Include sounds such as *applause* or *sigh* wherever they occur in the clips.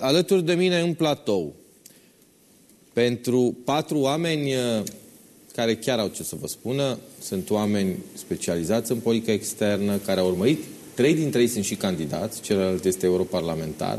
Alături de mine în platou, pentru patru oameni uh, care chiar au ce să vă spună, sunt oameni specializați în politică externă, care au urmărit, trei dintre ei sunt și candidați, celălalt este europarlamentar.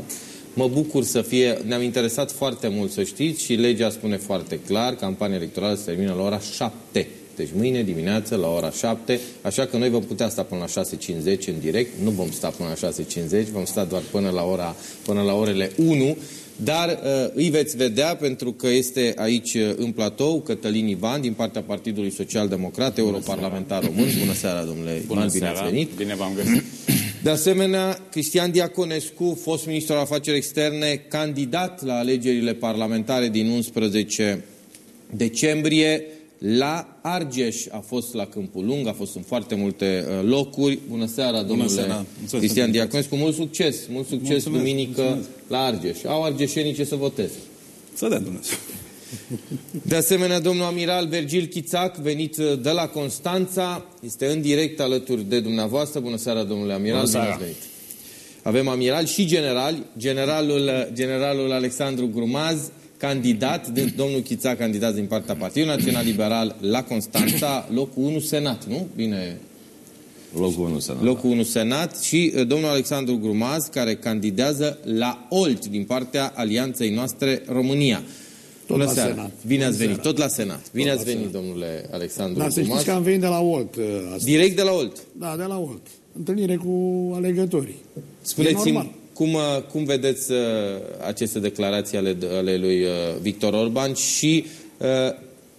Mă bucur să fie, ne-am interesat foarte mult să știți și legea spune foarte clar, campania electorală se termină la ora 7. Deci mâine dimineață la ora 7, așa că noi vom putea sta până la 6.50 în direct, nu vom sta până la 6.50, vom sta doar până la, ora, până la orele 1, dar uh, îi veți vedea pentru că este aici uh, în platou Cătălin Ivan din partea Partidului Social Democrat, europarlamentar român. Bună seara, domnule Bună Ivan, bine bine seara. ați venit. Bine v-am găsit. De asemenea, Cristian Diaconescu, fost ministru al afaceri externe, candidat la alegerile parlamentare din 11 decembrie, la Argeș a fost la Câmpul Lung, a fost în foarte multe uh, locuri. Bună seara, domnule seara. Mulțumesc Cristian pentru Diaconescu. Mult succes, mult succes Mulțumesc, duminică mulțumesc. la Argeș. Au argeșenii ce să voteze. Să dea Dumnezeu. De asemenea, domnul amiral Vergil Chițac, venit uh, de la Constanța, este în direct alături de dumneavoastră. Bună seara, domnule amiral. Bună seara. Bine ați venit. Avem amiral și general, generalul, uh, generalul Alexandru Grumaz, candidat, de, domnul Chițac, candidat din partea Partidului Național Liberal la Constanța, locul 1 Senat, nu? Bine, Locul 1 Senat. locul 1 Senat și uh, domnul Alexandru Grumaz, care candidează la OLT din partea alianței noastre România. Tot Bună la seara. Senat. Bine ați Bună venit. seara. Tot la Senat. Bine la ați venit, Senat. domnule Alexandru Dar să Grumaz. știți că am venit de la Olt uh, astăzi. Direct de la OLT. Da, de la Olt. Întâlnire cu alegătorii. E Spuneți-mi normal. Cum, uh, cum vedeți uh, aceste declarații ale, ale lui uh, Victor Orban și uh,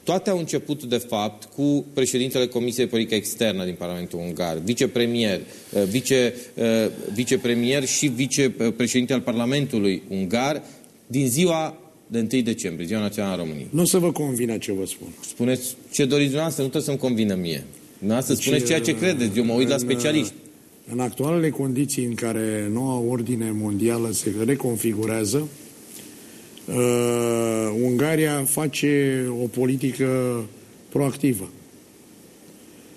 toate au început, de fapt, cu președintele Comisiei de Politică Externă din Parlamentul Ungar, vicepremier, uh, vice, uh, vicepremier și vicepreședinte al Parlamentului Ungar, din ziua de 1 decembrie, Ziua Națională a României. Nu o să vă convină ce vă spun. Spuneți ce doriți dumneavoastră, nu trebuie să-mi convină mie. Dumneavoastră Deci, spuneți ceea ce credeți, eu mă uit la în, specialiști. În actualele condiții în care noua ordine mondială se reconfigurează, uh, Ungaria face o politică proactivă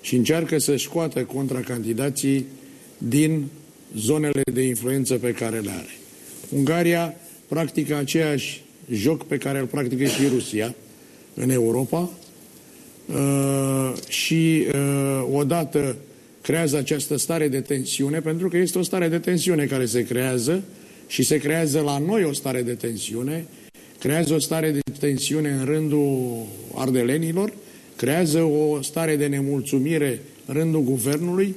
și încearcă să-și scoată contracandidații din zonele de influență pe care le are. Ungaria practică aceeași joc pe care îl practică și Rusia în Europa uh, și uh, odată creează această stare de tensiune, pentru că este o stare de tensiune care se creează și se creează la noi o stare de tensiune, creează o stare de tensiune în rândul ardelenilor, creează o stare de nemulțumire în rândul guvernului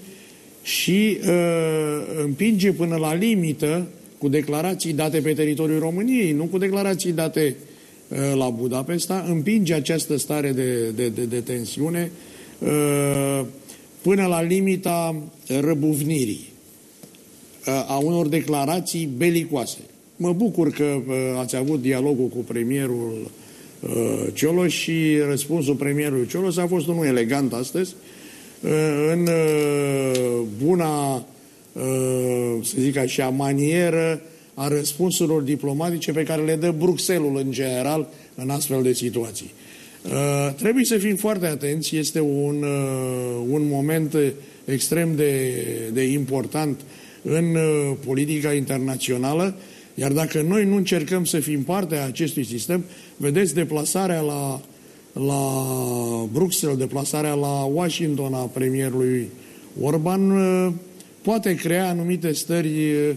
și uh, împinge până la limită cu declarații date pe teritoriul României, nu cu declarații date uh, la Budapesta, împinge această stare de, de, de, de tensiune uh, până la limita răbuvnirii uh, a unor declarații belicoase. Mă bucur că uh, ați avut dialogul cu premierul uh, Cioloș și răspunsul premierului Cioloș a fost unul elegant astăzi, uh, în uh, buna, uh, să zic așa, manieră a răspunsurilor diplomatice pe care le dă Bruxelles în general în astfel de situații. Uh, trebuie să fim foarte atenți, este un, uh, un moment extrem de, de important în uh, politica internațională, iar dacă noi nu încercăm să fim parte a acestui sistem, vedeți deplasarea la, la Bruxelles, deplasarea la Washington a premierului Orban, uh, poate crea anumite stări uh,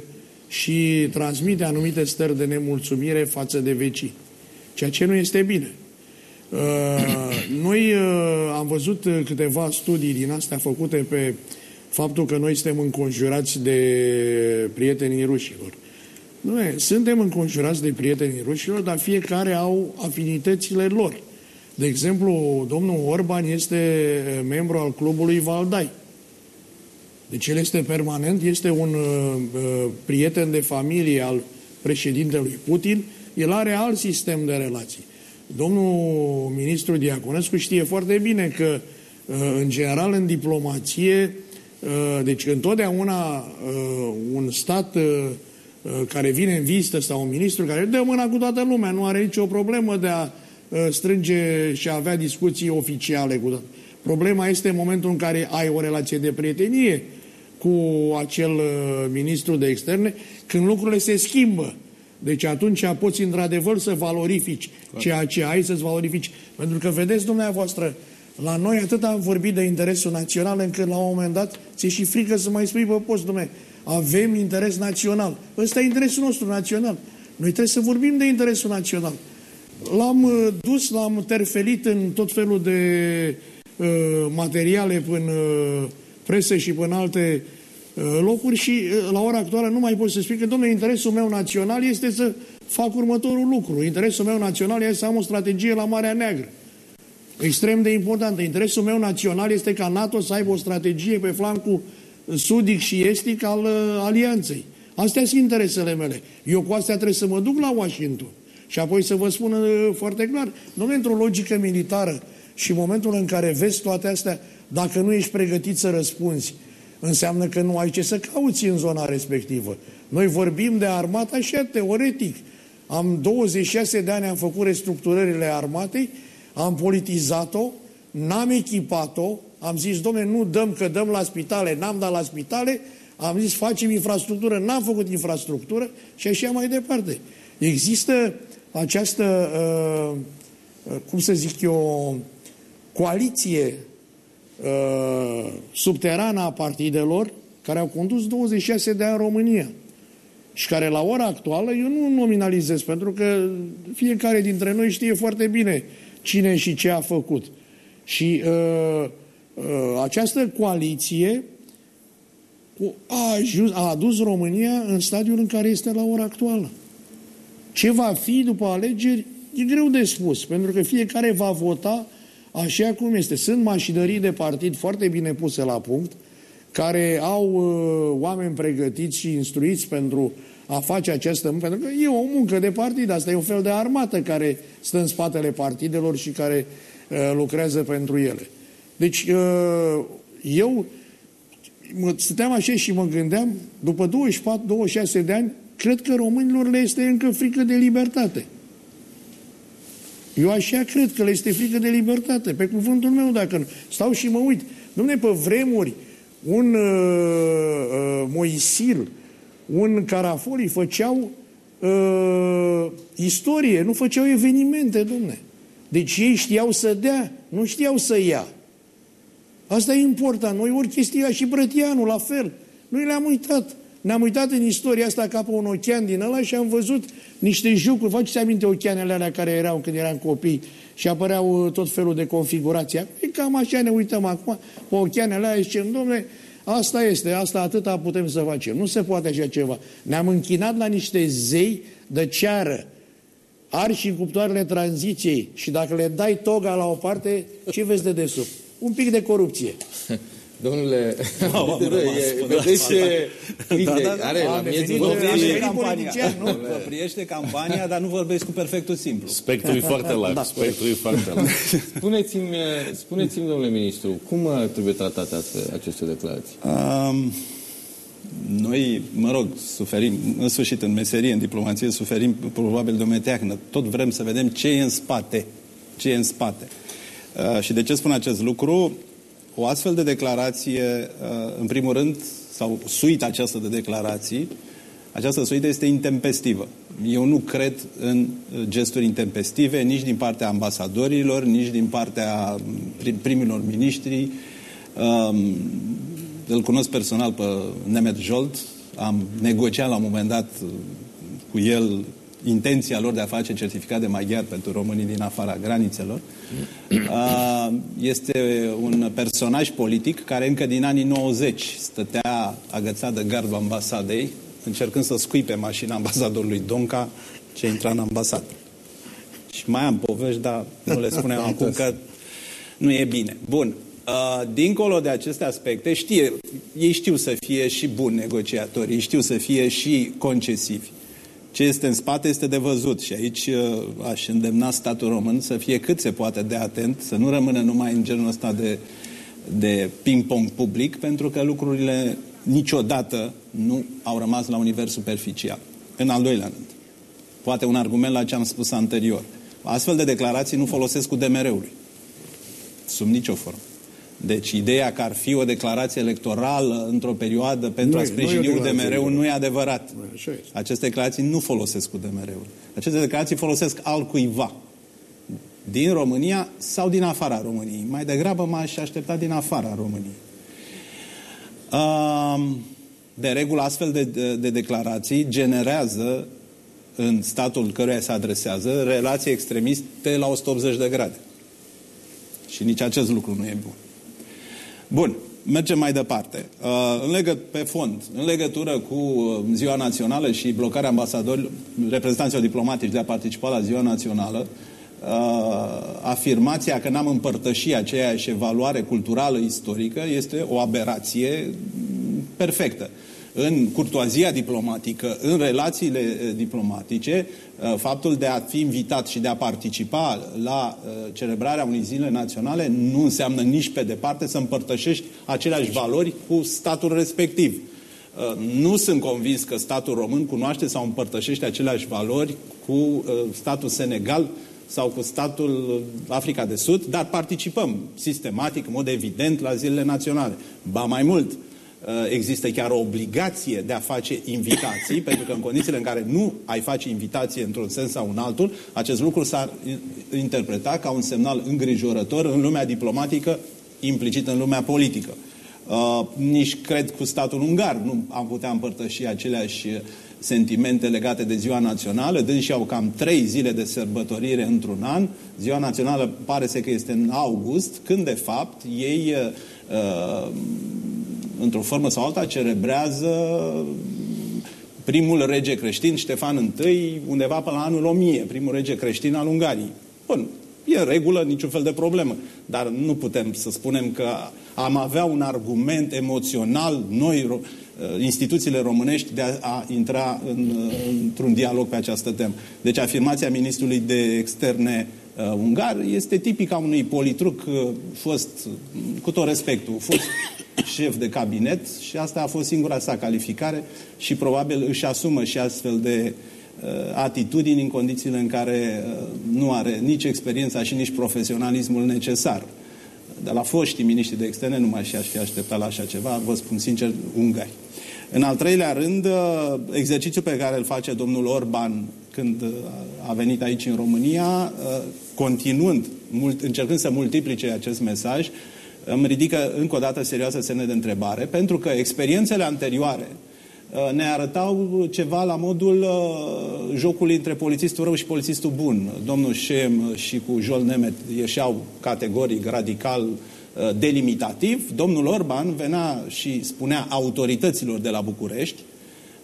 și transmite anumite stări de nemulțumire față de vecini, ceea ce nu este bine. Uh, Noi uh, am văzut uh, câteva studii din astea făcute pe faptul că noi suntem înconjurați de prietenii rușilor. Noi suntem înconjurați de prietenii rușilor, dar fiecare au afinitățile lor. De exemplu, domnul Orban este uh, membru al clubului Valdai. Deci el este permanent, este un uh, uh, prieten de familie al președintelui Putin, el are alt sistem de relații. Domnul ministru Diaconescu știe foarte bine că, uh, în general, în diplomație, uh, deci întotdeauna uh, un stat uh, uh, care vine în vizită sau un ministru care dă mâna cu toată lumea, nu are nicio problemă de a uh, strânge și a avea discuții oficiale cu toată. Problema este în momentul în care ai o relație de prietenie cu acel uh, ministru de externe, când lucrurile se schimbă. Deci atunci poți într-adevăr să valorifici ceea ce ai să-ți valorifici. Pentru că vedeți dumneavoastră, la noi atât am vorbit de interesul național încât la un moment dat ți și frică să mai spui pe post, domne, avem interes național. Ăsta e interesul nostru național. Noi trebuie să vorbim de interesul național. L-am uh, dus, l-am terfelit în tot felul de uh, materiale până uh, presă și până alte uh, locuri și uh, la ora actuală nu mai pot să spun că, domnule, interesul meu național este să fac următorul lucru. Interesul meu național este să am o strategie la Marea Neagră. Extrem de importantă. Interesul meu național este ca NATO să aibă o strategie pe flancul sudic și estic al uh, alianței. Astea sunt interesele mele. Eu cu astea trebuie să mă duc la Washington. Și apoi să vă spun uh, foarte clar, nu într-o logică militară și în momentul în care vezi toate astea, dacă nu ești pregătit să răspunzi, înseamnă că nu ai ce să cauți în zona respectivă. Noi vorbim de armată așa teoretic. Am 26 de ani, am făcut restructurările armatei, am politizat-o, n-am echipat-o, am zis, domne, nu dăm că dăm la spitale, n-am dat la spitale, am zis, facem infrastructură, n-am făcut infrastructură și așa mai departe. Există această, uh, uh, cum să zic eu, coaliție uh, subterană a partidelor care au condus 26 de ani România și care la ora actuală, eu nu nominalizez, pentru că fiecare dintre noi știe foarte bine cine și ce a făcut. Și uh, uh, această coaliție a, ajuns, a adus România în stadiul în care este la ora actuală. Ce va fi după alegeri e greu de spus, pentru că fiecare va vota așa cum este. Sunt mașinării de partid foarte bine puse la punct, care au uh, oameni pregătiți și instruiți pentru a face această muncă, pentru că e o muncă de partid, asta e un fel de armată care stă în spatele partidelor și care uh, lucrează pentru ele. Deci, uh, eu mă, stăteam așa și mă gândeam, după 24-26 de ani, cred că românilor le este încă frică de libertate. Eu așa cred că le este frică de libertate, pe cuvântul meu, dacă stau și mă uit. Dom'le, pe vremuri, un uh, uh, Moisil, un Carafoli făceau uh, istorie, nu făceau evenimente, domne. Deci ei știau să dea, nu știau să ia. Asta e important. Noi ori chestia și Brătianu, la fel. Noi le-am uitat. Ne-am uitat în istoria asta ca pe un ocean din ăla și am văzut niște jucuri. Faceți aminte oceanele alea care erau când eram copii și apăreau uh, tot felul de configurații. E cam așa ne uităm acum pe oceanele alea și zicem, domnule, asta este, asta atâta putem să facem. Nu se poate așa ceva. Ne-am închinat la niște zei de ceară, ar și cuptoarele tranziției și dacă le dai toga la o parte, ce vezi de desubt? Un pic de corupție. *laughs* Domnule, Wow, am rămas fără vedeți ce Da, da, da. are la A miezul devenit- Vă nopții. priește devenit campania. politician, nu? Vă priește campania, dar nu vorbesc cu perfectul simplu. Spectrul e foarte larg, Da, spectrul e foarte larg. *laughs* Spuneți-mi, spuneți-mi, domnule ministru, cum uh, trebuie tratate astea- aceste declarații? Um, noi, mă rog, suferim, în sfârșit, în meserie, în diplomație, suferim probabil de o meteahnă. Tot vrem să vedem ce e în spate. Ce e în spate. Uh, și de ce spun acest lucru? O astfel de declarație, uh, în primul rând, sau suita aceasta de declarații, această suită este intempestivă. Eu nu cred în uh, gesturi intempestive, nici din partea ambasadorilor, nici din partea prim- primilor miniștri. Um, îl cunosc personal pe Nemet Jolt, am negociat la un moment dat uh, cu el intenția lor de a face certificat de maghiar pentru românii din afara granițelor. Uh, Este un personaj politic care încă din anii 90 stătea agățat de gardul ambasadei, încercând să scuipe mașina ambasadorului Donca ce intra în ambasadă. Și mai am povești, dar nu le spunem *laughs* acum că nu e bine. Bun. Uh, dincolo de aceste aspecte, știe, ei știu să fie și buni negociatori, ei știu să fie și concesivi. Ce este în spate este de văzut și aici uh, aș îndemna statul român să fie cât se poate de atent, să nu rămână numai în genul ăsta de, de ping-pong public, pentru că lucrurile niciodată nu au rămas la un nivel superficial. În al doilea rând, poate un argument la ce am spus anterior. Astfel de declarații nu folosesc cu DMR-ului. Sub nicio formă. Deci ideea că ar fi o declarație electorală într-o perioadă pentru Nu a e- sprijini nu e o declarație UDMR-ul nu e electorală. adevărat. Așa este. Aceste declarații nu folosesc UDMR-ul. Aceste declarații folosesc al cuiva. Din România sau din afara României. Mai degrabă m-aș aștepta din afara României. Um, De regulă, astfel de, de, de declarații generează în statul căruia se adresează relații extremiste la 180 de grade. Și nici acest lucru nu e bun. Bun, mergem mai departe. Uh, În legă, pe fond, în legătură cu uh, Ziua Națională și blocarea ambasadorilor, reprezentanților diplomatici de a participa la Ziua Națională, uh, afirmația că n-am împărtășit aceeași evaluare culturală istorică este o aberație mm, perfectă. În curtoazia diplomatică, în relațiile eh, diplomatice, eh, faptul de a fi invitat și de a participa la eh, celebrarea unei zile naționale nu înseamnă nici pe departe să împărtășești aceleași valori cu statul respectiv. Nu sunt convins că statul român cunoaște sau împărtășește aceleași valori cu statul Senegal sau cu statul Africa de Sud, dar participăm sistematic, în mod evident, la zilele naționale. Ba mai mult, există chiar o obligație de a face invitații, *laughs* pentru că în condițiile în care nu ai face invitație într-un sens sau în altul, acest lucru s-ar interpreta ca un semnal îngrijorător în lumea diplomatică, implicit în lumea politică. Uh, nici cred cu statul ungar nu am putea împărtăși aceleași sentimente legate de Ziua Națională. Dânsii au cam trei zile de sărbătorire într-un an. Ziua Națională pare să că este în august, când de fapt ei uh, într-o formă sau alta celebrează primul rege creștin, Ștefan I, undeva până la anul 1000, primul rege creștin al Ungariei. Bun, e în regulă, niciun fel de problemă. Dar nu putem să spunem că am avea un argument emoțional, noi, instituțiile românești, de a, a intra în, într-un dialog pe această temă. Deci afirmația ministrului de externe uh, ungar este tipica unui politruc uh, fost, cu tot respectul, fost *coughs* șef de cabinet și asta a fost singura sa calificare și probabil își asumă și astfel de uh, atitudini în condițiile în care uh, nu are nici experiența și nici profesionalismul necesar. De la foștii miniștri de externe nu m-aș fi așteptat la așa ceva, vă spun sincer, ungari. În al treilea rând, uh, exercițiul pe care îl face domnul Orban când uh, a venit aici în România, uh, continuând, mult, încercând să multiplice acest mesaj, îmi ridică încă o dată serioasă semne de întrebare, pentru că experiențele anterioare ne arătau ceva la modul jocului între polițistul rău și polițistul bun. Domnul Șem și cu Jol Nemet ieșeau categoric, radical, delimitativ. Domnul Orban venea și spunea autorităților de la București,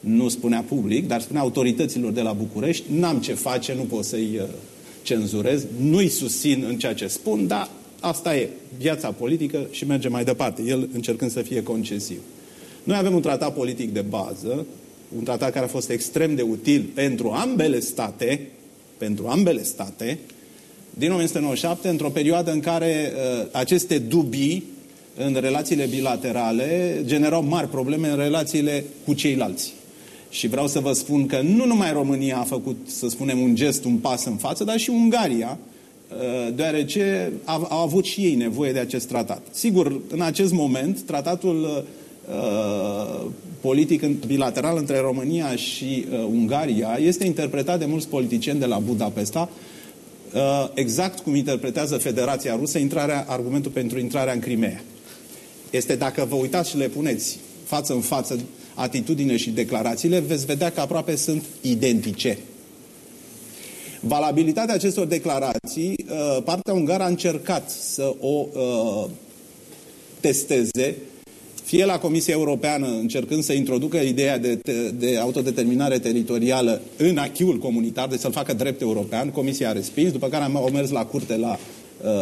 nu spunea public, dar spunea autorităților de la București, n-am ce face, nu pot să-i cenzurez, nu-i susțin în ceea ce spun, dar asta e viața politică și merge mai departe, el încercând să fie concesiv. Noi avem un tratat politic de bază, un tratat care a fost extrem de util pentru ambele state, pentru ambele state, din 1997, într-o perioadă în care uh, aceste dubii în relațiile bilaterale generau mari probleme în relațiile cu ceilalți. Și vreau să vă spun că nu numai România a făcut, să spunem, un gest, un pas în față, dar și Ungaria, deoarece au avut și ei nevoie de acest tratat. Sigur, în acest moment, tratatul uh, politic bilateral între România și uh, Ungaria este interpretat de mulți politicieni de la Budapesta uh, exact cum interpretează Federația Rusă intrarea, argumentul pentru intrarea în Crimea. Este dacă vă uitați și le puneți față în față atitudine și declarațiile, veți vedea că aproape sunt identice. Valabilitatea acestor declarații, partea ungară a încercat să o testeze, fie la Comisia Europeană, încercând să introducă ideea de, de autodeterminare teritorială în achiul comunitar, deci să-l facă drept european, Comisia a respins, după care au mers la curte la,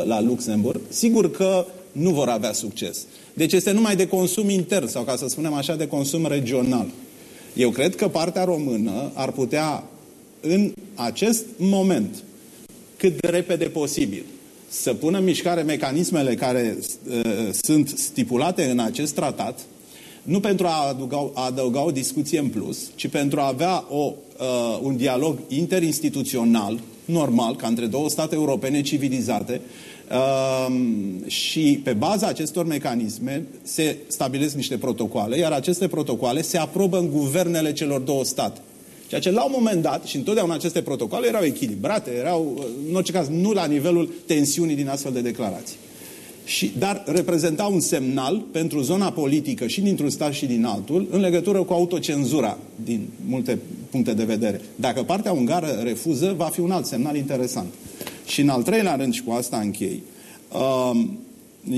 la Luxemburg. Sigur că nu vor avea succes. Deci este numai de consum intern, sau ca să spunem așa, de consum regional. Eu cred că partea română ar putea, în acest moment, cât de repede posibil, să pună în mișcare mecanismele care uh, sunt stipulate în acest tratat, nu pentru a adăuga, a adăuga o discuție în plus, ci pentru a avea o, uh, un dialog interinstituțional, normal, ca între două state europene civilizate, Um, și pe baza acestor mecanisme se stabilesc niște protocoale, iar aceste protocoale se aprobă în guvernele celor două state. Ceea ce la un moment dat, și întotdeauna aceste protocoale erau echilibrate, erau, în orice caz, nu la nivelul tensiunii din astfel de declarații. Și, dar reprezenta un semnal pentru zona politică și dintr-un stat și din altul în legătură cu autocenzura din multe puncte de vedere. Dacă partea ungară refuză, va fi un alt semnal interesant. Și în al treilea rând, și cu asta închei, um,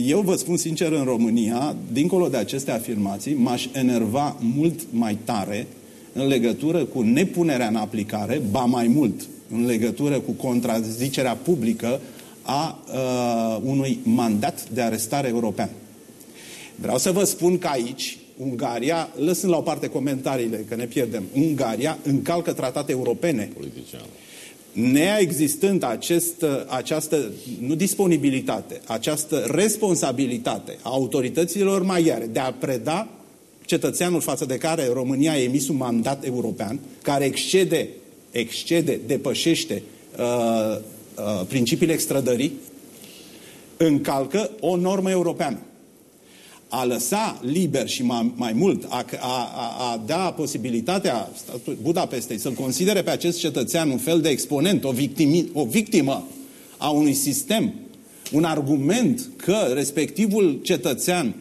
eu vă spun sincer, în România, dincolo de aceste afirmații, m-aș enerva mult mai tare în legătură cu nepunerea în aplicare, ba mai mult, în legătură cu contrazicerea publică a uh, unui mandat de arestare european. Vreau să vă spun că aici, Ungaria, lăsând la o parte comentariile, că ne pierdem, Ungaria încalcă tratate europene. Politician. Neexistând acest, această, nu disponibilitate, această responsabilitate a autorităților maghiare de a preda cetățeanul față de care România a emis un mandat european, care excede, excede depășește uh, uh, principiile extrădării, încalcă o normă europeană. A lăsa liber și mai, mai mult, a, a, a da posibilitatea Budapestei să-l considere pe acest cetățean un fel de exponent, o, victimi, o victimă a unui sistem, un argument că respectivul cetățean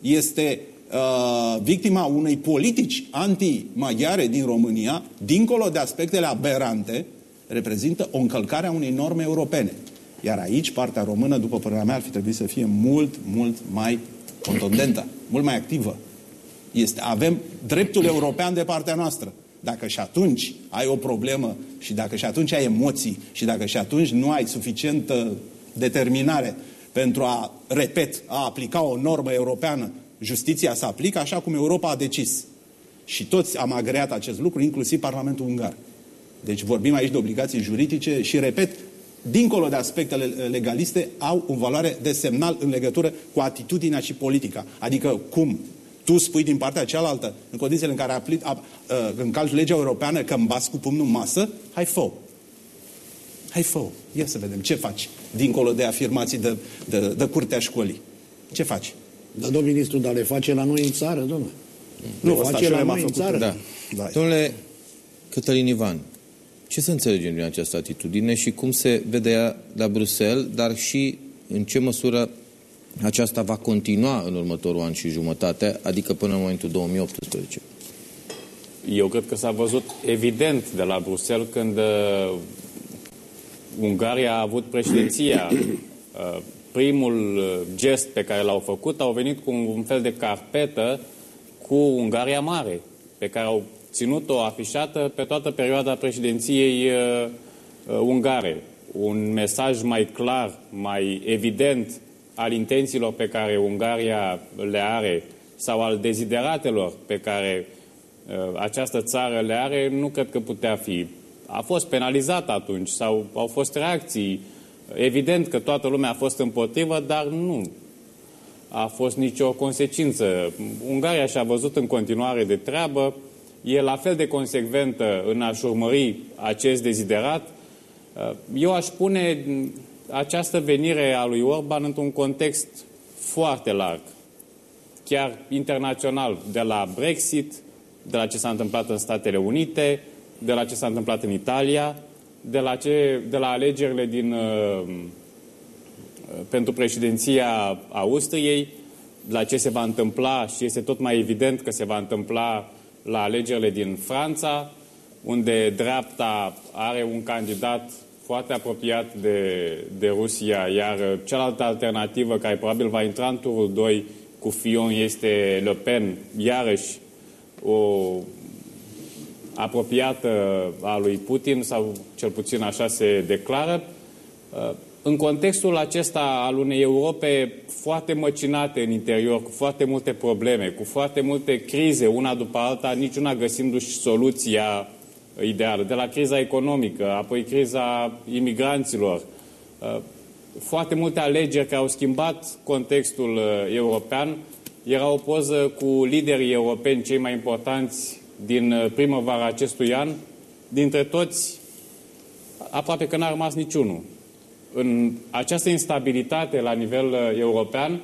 este uh, victima unei politici anti-maghiare din România, dincolo de aspectele aberante, reprezintă o încălcare a unei norme europene. Iar aici, partea română, după părerea mea, ar fi trebuit să fie mult, mult mai contundentă, mult mai activă. Este, avem dreptul european de partea noastră. Dacă și atunci ai o problemă și dacă și atunci ai emoții și dacă și atunci nu ai suficientă determinare pentru a, repet, a aplica o normă europeană, justiția să aplică așa cum Europa a decis. Și toți am agreat acest lucru, inclusiv Parlamentul Ungar. Deci vorbim aici de obligații juridice și, repet, dincolo de aspectele legaliste, au o valoare de semnal în legătură cu atitudinea și politica. Adică cum tu spui din partea cealaltă, în condițiile în care apli, a, a, încalci legea europeană, că îmbați cu pumnul în masă, hai fă Hai fă Ia să vedem ce faci, dincolo de afirmații de, de, de curtea școlii. Ce faci? Dar, domnul ministru, dar le face la noi în țară, domnule. Nu, face la noi în țară. Da. da. Domnule Cătălin Ivan, ce să înțelegem din această atitudine și cum se vede ea la Bruxelles, dar și în ce măsură aceasta va continua în următorul an și jumătate, adică până în momentul 2018? Eu cred că s-a văzut evident de la Bruxelles când uh, Ungaria a avut președinția. *coughs* Uh, primul uh, gest pe care l-au făcut au venit cu un fel de carpetă cu Ungaria Mare, pe care au ținut-o afișată pe toată perioada președinției uh, uh, ungare. Un mesaj mai clar, mai evident al intențiilor pe care Ungaria le are sau al dezideratelor pe care uh, această țară le are, nu cred că putea fi. A fost penalizat atunci sau au fost reacții. Evident că toată lumea a fost împotrivă, dar nu a fost nicio consecință. Ungaria și-a văzut în continuare de treabă, e la fel de consecventă în a-și urmări acest deziderat. Eu aș pune această venire a lui Orban într-un context foarte larg, chiar internațional, de la Brexit, de la ce s-a întâmplat în Statele Unite, de la ce s-a întâmplat în Italia, de la, ce, de la alegerile din, uh, pentru președinția Austriei, la ce se va întâmpla și este tot mai evident că se va întâmpla la alegerile din Franța, unde dreapta are un candidat foarte apropiat de, de Rusia, iar cealaltă alternativă care probabil va intra în turul 2 cu Fion este Le Pen, iarăși o apropiată a lui Putin, sau cel puțin așa se declară. În contextul acesta al unei Europe foarte măcinate în interior, cu foarte multe probleme, cu foarte multe crize, una după alta, niciuna găsindu-și soluția ideală. De la criza economică, apoi criza imigranților, uh, foarte multe alegeri care au schimbat contextul uh, european. Era o poză cu liderii europeni cei mai importanți din uh, primăvara acestui an. Dintre toți, aproape că n-a rămas niciunul în această instabilitate la nivel uh, european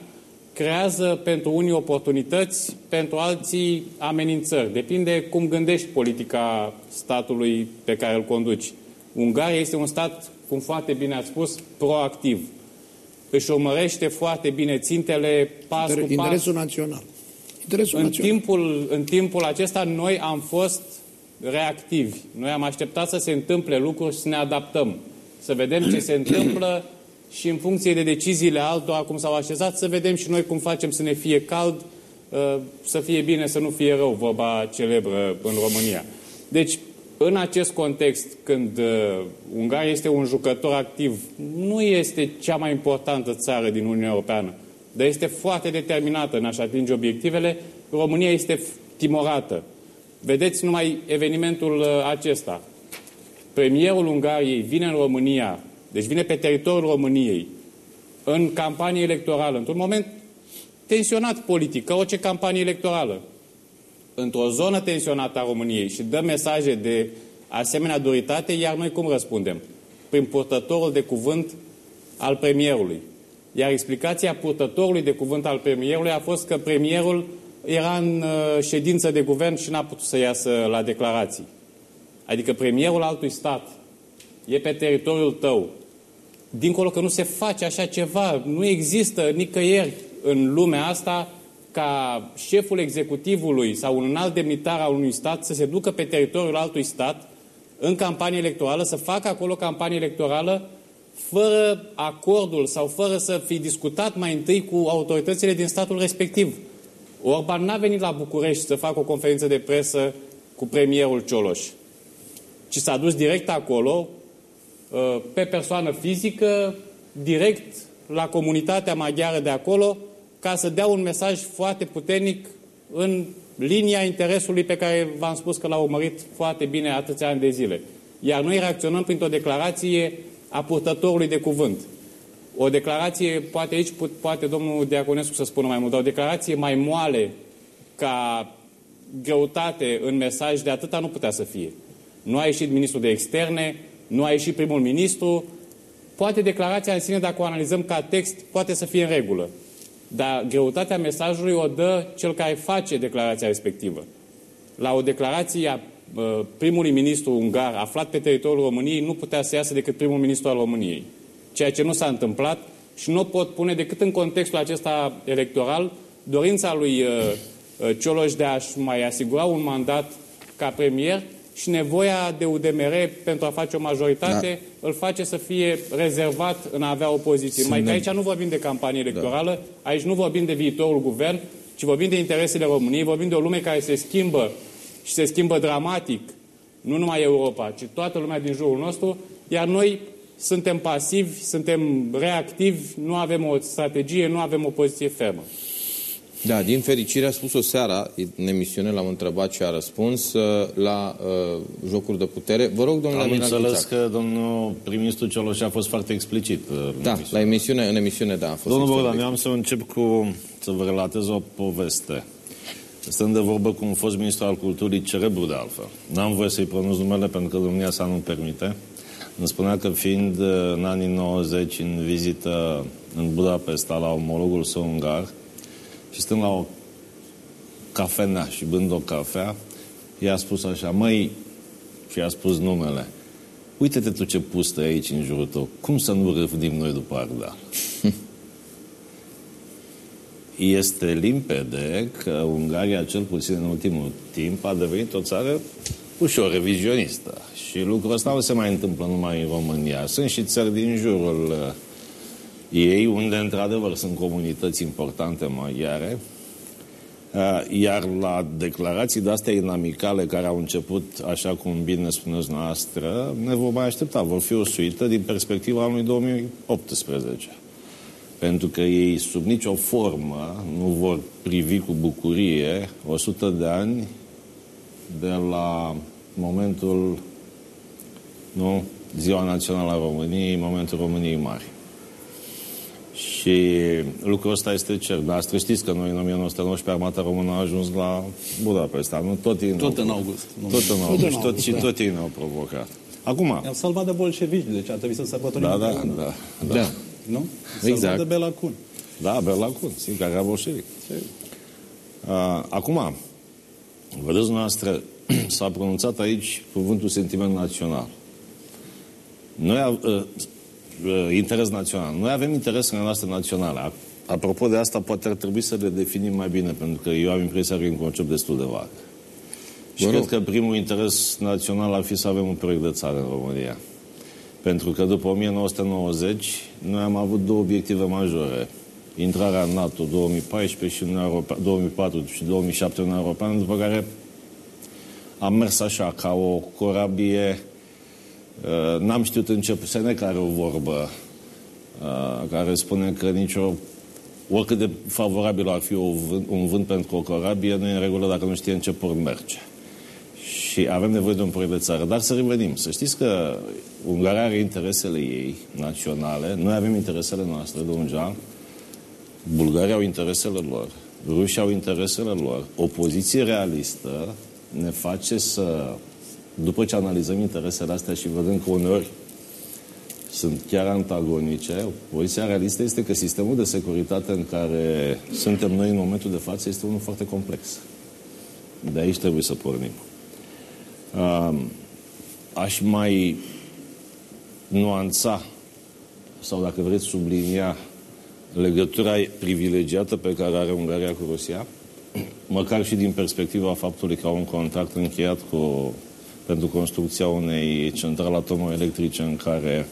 creează pentru unii oportunități, pentru alții amenințări. Depinde cum gândești politica statului pe care îl conduci. Ungaria este un stat, cum foarte bine ați spus, proactiv. Își urmărește foarte bine țintele pas Inter- cu pas. Interesul național. Interesul În național. timpul, în timpul acesta noi am fost reactivi. Noi am așteptat să se întâmple lucruri și să ne adaptăm. Să vedem ce se întâmplă și în funcție de deciziile altora, cum s-au așezat, să vedem și noi cum facem să ne fie cald, uh, să fie bine, să nu fie rău, vorba celebră în România. Deci, în acest context, când uh, Ungaria este un jucător activ, nu este cea mai importantă țară din Uniunea Europeană, dar este foarte determinată în a-și atinge obiectivele, România este f- timorată. Vedeți numai evenimentul uh, acesta. Premierul Ungariei vine în România, deci vine pe teritoriul României, în campanie electorală, într-un moment tensionat politic, ca orice campanie electorală, într-o zonă tensionată a României și dă mesaje de asemenea duritate, iar noi cum răspundem? Prin purtătorul de cuvânt al premierului. Iar explicația purtătorului de cuvânt al premierului a fost că premierul era în uh, ședință de guvern și n-a putut să iasă la declarații. Adică premierul altui stat e pe teritoriul tău. Dincolo că nu se face așa ceva, nu există nicăieri în lumea asta ca șeful executivului sau un alt demnitar al unui stat să se ducă pe teritoriul altui stat în campanie electorală, să facă acolo campanie electorală fără acordul sau fără să fi discutat mai întâi cu autoritățile din statul respectiv. Orban n-a venit la București să facă o conferință de presă cu premierul Cioloș, ci s-a dus direct acolo, uh, pe persoană fizică, direct la comunitatea maghiară de acolo, ca să dea un mesaj foarte puternic în linia interesului pe care v-am spus că l-a urmărit foarte bine atâția ani de zile. Iar noi reacționăm printr-o declarație a purtătorului de cuvânt. O declarație, poate aici poate domnul Diaconescu să spună mai mult, dar o declarație mai moale ca greutate în mesaj de atâta nu putea să fie. Nu a ieșit ministrul de externe, nu a ieșit primul ministru. Poate declarația în sine, dacă o analizăm ca text, poate să fie în regulă. Dar greutatea mesajului o dă cel care face declarația respectivă. La o declarație a uh, primului ministru ungar aflat pe teritoriul României nu putea să iasă decât primul ministru al României. Ceea ce nu s-a întâmplat și nu pot pune decât în contextul acesta electoral dorința lui uh, uh, Cioloș de a-și mai asigura un mandat ca premier și nevoia de UDMR pentru a face o majoritate da. îl face să fie rezervat în a avea opoziție. Mai că aici nu vorbim de campanie electorală, da. aici nu vorbim de viitorul guvern, ci vorbim de interesele României, vorbim de o lume care se schimbă și se schimbă dramatic, nu numai Europa, ci toată lumea din jurul nostru, iar noi suntem pasivi, suntem reactivi, nu avem o strategie, nu avem o poziție fermă. Da, din fericire a spus-o seara, în emisiune l-am întrebat și a răspuns, uh, la uh, jocuri de putere. Vă rog, domnule Am Admiral înțeles Chițac. că domnul prim-ministru Cioloș a fost foarte explicit. uh, în Da, emisiune. la emisiune, în emisiune, da, a fost Domnul extrem Bogdan, de eu am să încep cu să vă relatez o poveste. Stând de vorbă cu un fost ministru al culturii, cerebru de altfel. N-am voie să-i pronunț numele pentru că domnia sa nu permite. Îmi spunea că fiind uh, în anii 90 în vizită în Budapesta la omologul său ungar și stând la o cafenea și bând o cafea, i-a spus așa, măi, și i-a spus numele, uite-te tu ce pustă e aici în jurul tău, cum să nu râvnim noi după Ardeal? *laughs* Este limpede că Ungaria, cel puțin în ultimul timp, a devenit o țară ușor revizionistă. Și lucrul ăsta nu se mai întâmplă numai în România. Sunt și țări din jurul uh, ei, unde într-adevăr sunt comunități importante maghiare, Uh, Iar la declarații de-astea inamicale care au început, așa cum bine spuneți noastră, ne vom mai aștepta. Vor fi o suită din perspectiva anului 2018. Pentru că ei, sub nicio formă, nu vor privi cu bucurie 100 de ani de la momentul, nu, Ziua Națională a României, momentul României Mari. Și lucrul ăsta este cer. Dar să știți că noi în 1919 armata română a ajuns la Budapesta. Nu? Tot, ei Tot ne-au- în august. Nu. Tot în august. în Tot, august, și da. tot ei ne-au provocat. Acum... I-au salvat de bolșevici, deci ar trebui să sărbătorim Da, da, împreună. da. da. Da. Nu? Exact. Salvat de Belacun. Da, Berlacun, simt că era bolșevic. Uh, acum, vedeți dumneavoastră, *clears throat* s-a pronunțat aici cuvântul sentiment național. Noi, av- uh, uh, interes național. Noi avem interesele noastre naționale. A- Apropo de asta, poate ar trebui să le definim mai bine, pentru că eu am impresia că e un concept destul de vag. Și Bă, cred nu. că primul interes național ar fi să avem un proiect de țară în România. Pentru că după 1990 noi am avut două obiective majore. Intrarea în NATO 2014 și Uniunea Europeană, 2004 și 2007 în Uniunea Europeană, după care am mers așa, ca o corabie, uh, n-am știut în ce... Seneca are o vorbă uh, care spune că nicio oricât de favorabil ar fi o vânt, un vânt pentru o corabie, nu e în regulă dacă nu știe în ce port merge. Și avem nevoie de un proiect de țară. Dar să revenim. Să știți că Ungaria are interesele ei naționale, noi avem interesele noastre de un geam, Bulgaria au interesele lor, rușii au interesele lor. O poziție realistă ne face să, după ce analizăm interesele astea și vedem că uneori sunt chiar antagonice, poziția realistă este că sistemul de securitate în care suntem noi în momentul de față este unul foarte complex. De aici trebuie să pornim. Uh, aș mai nuanța sau, dacă vreți, sublinia legătura privilegiată pe care are Ungaria cu Rusia, măcar și din perspectiva faptului că au un contract încheiat cu, pentru construcția unei centrale atomoelectrice în care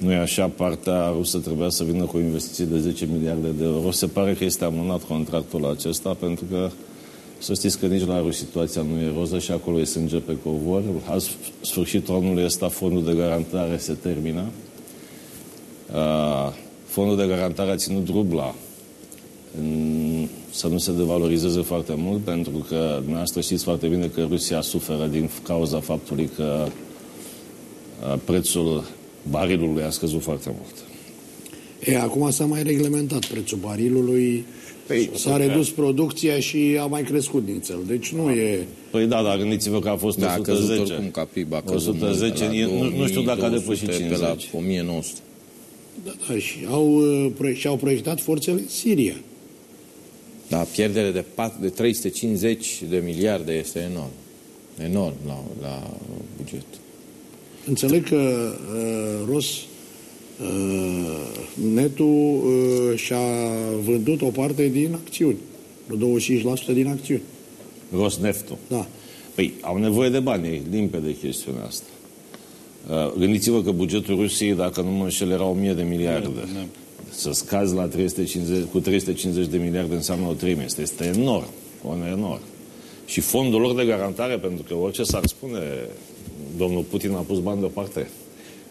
nu e așa, partea rusă trebuia să vină cu o investiție de 10 miliarde de euro. Se pare că este amânat contractul acesta pentru că să știți că nici la Rusia situația nu e roză și acolo e sânge pe covor. La sfârșitul anului ăsta fondul de garantare se termină. Uh, fondul de garantare a ținut rubla în, să nu se devalorizeze foarte mult, pentru că dumneavoastră știți foarte bine că Rusia suferă din cauza faptului că uh, prețul barilului a scăzut foarte mult. E, acum s-a mai reglementat prețul barilului, Păi, s-a redus producția și a mai crescut nițel. Deci nu e... Păi da, dar gândiți-vă că a fost Da, a căzut 110. oricum ca PIB, a căzut 110, mult, de la nu- nu știu dacă a 2200 depășit Pe la 50. 1900. Da, da, și au, uh, proie- și-au proiectat forțele în Siria. Da, pierdere de, pat, de 350 de miliarde este enorm. Enorm la, la buget. Înțeleg că uh, Ros uh, Netul uh, și-a vândut o parte din acțiuni. Vreo 25% din acțiuni. Rosneftul. Da. Păi, au nevoie de bani, e limpede chestiunea asta. Uh, Gândiți-vă că bugetul Rusiei, dacă nu mă înșel, era 1000 de miliarde. Să scazi la 350, cu 350 de miliarde înseamnă o treime. Este, este enorm. Un enorm. Și fondul lor de garantare, pentru că orice s-ar spune, domnul Putin a pus bani deoparte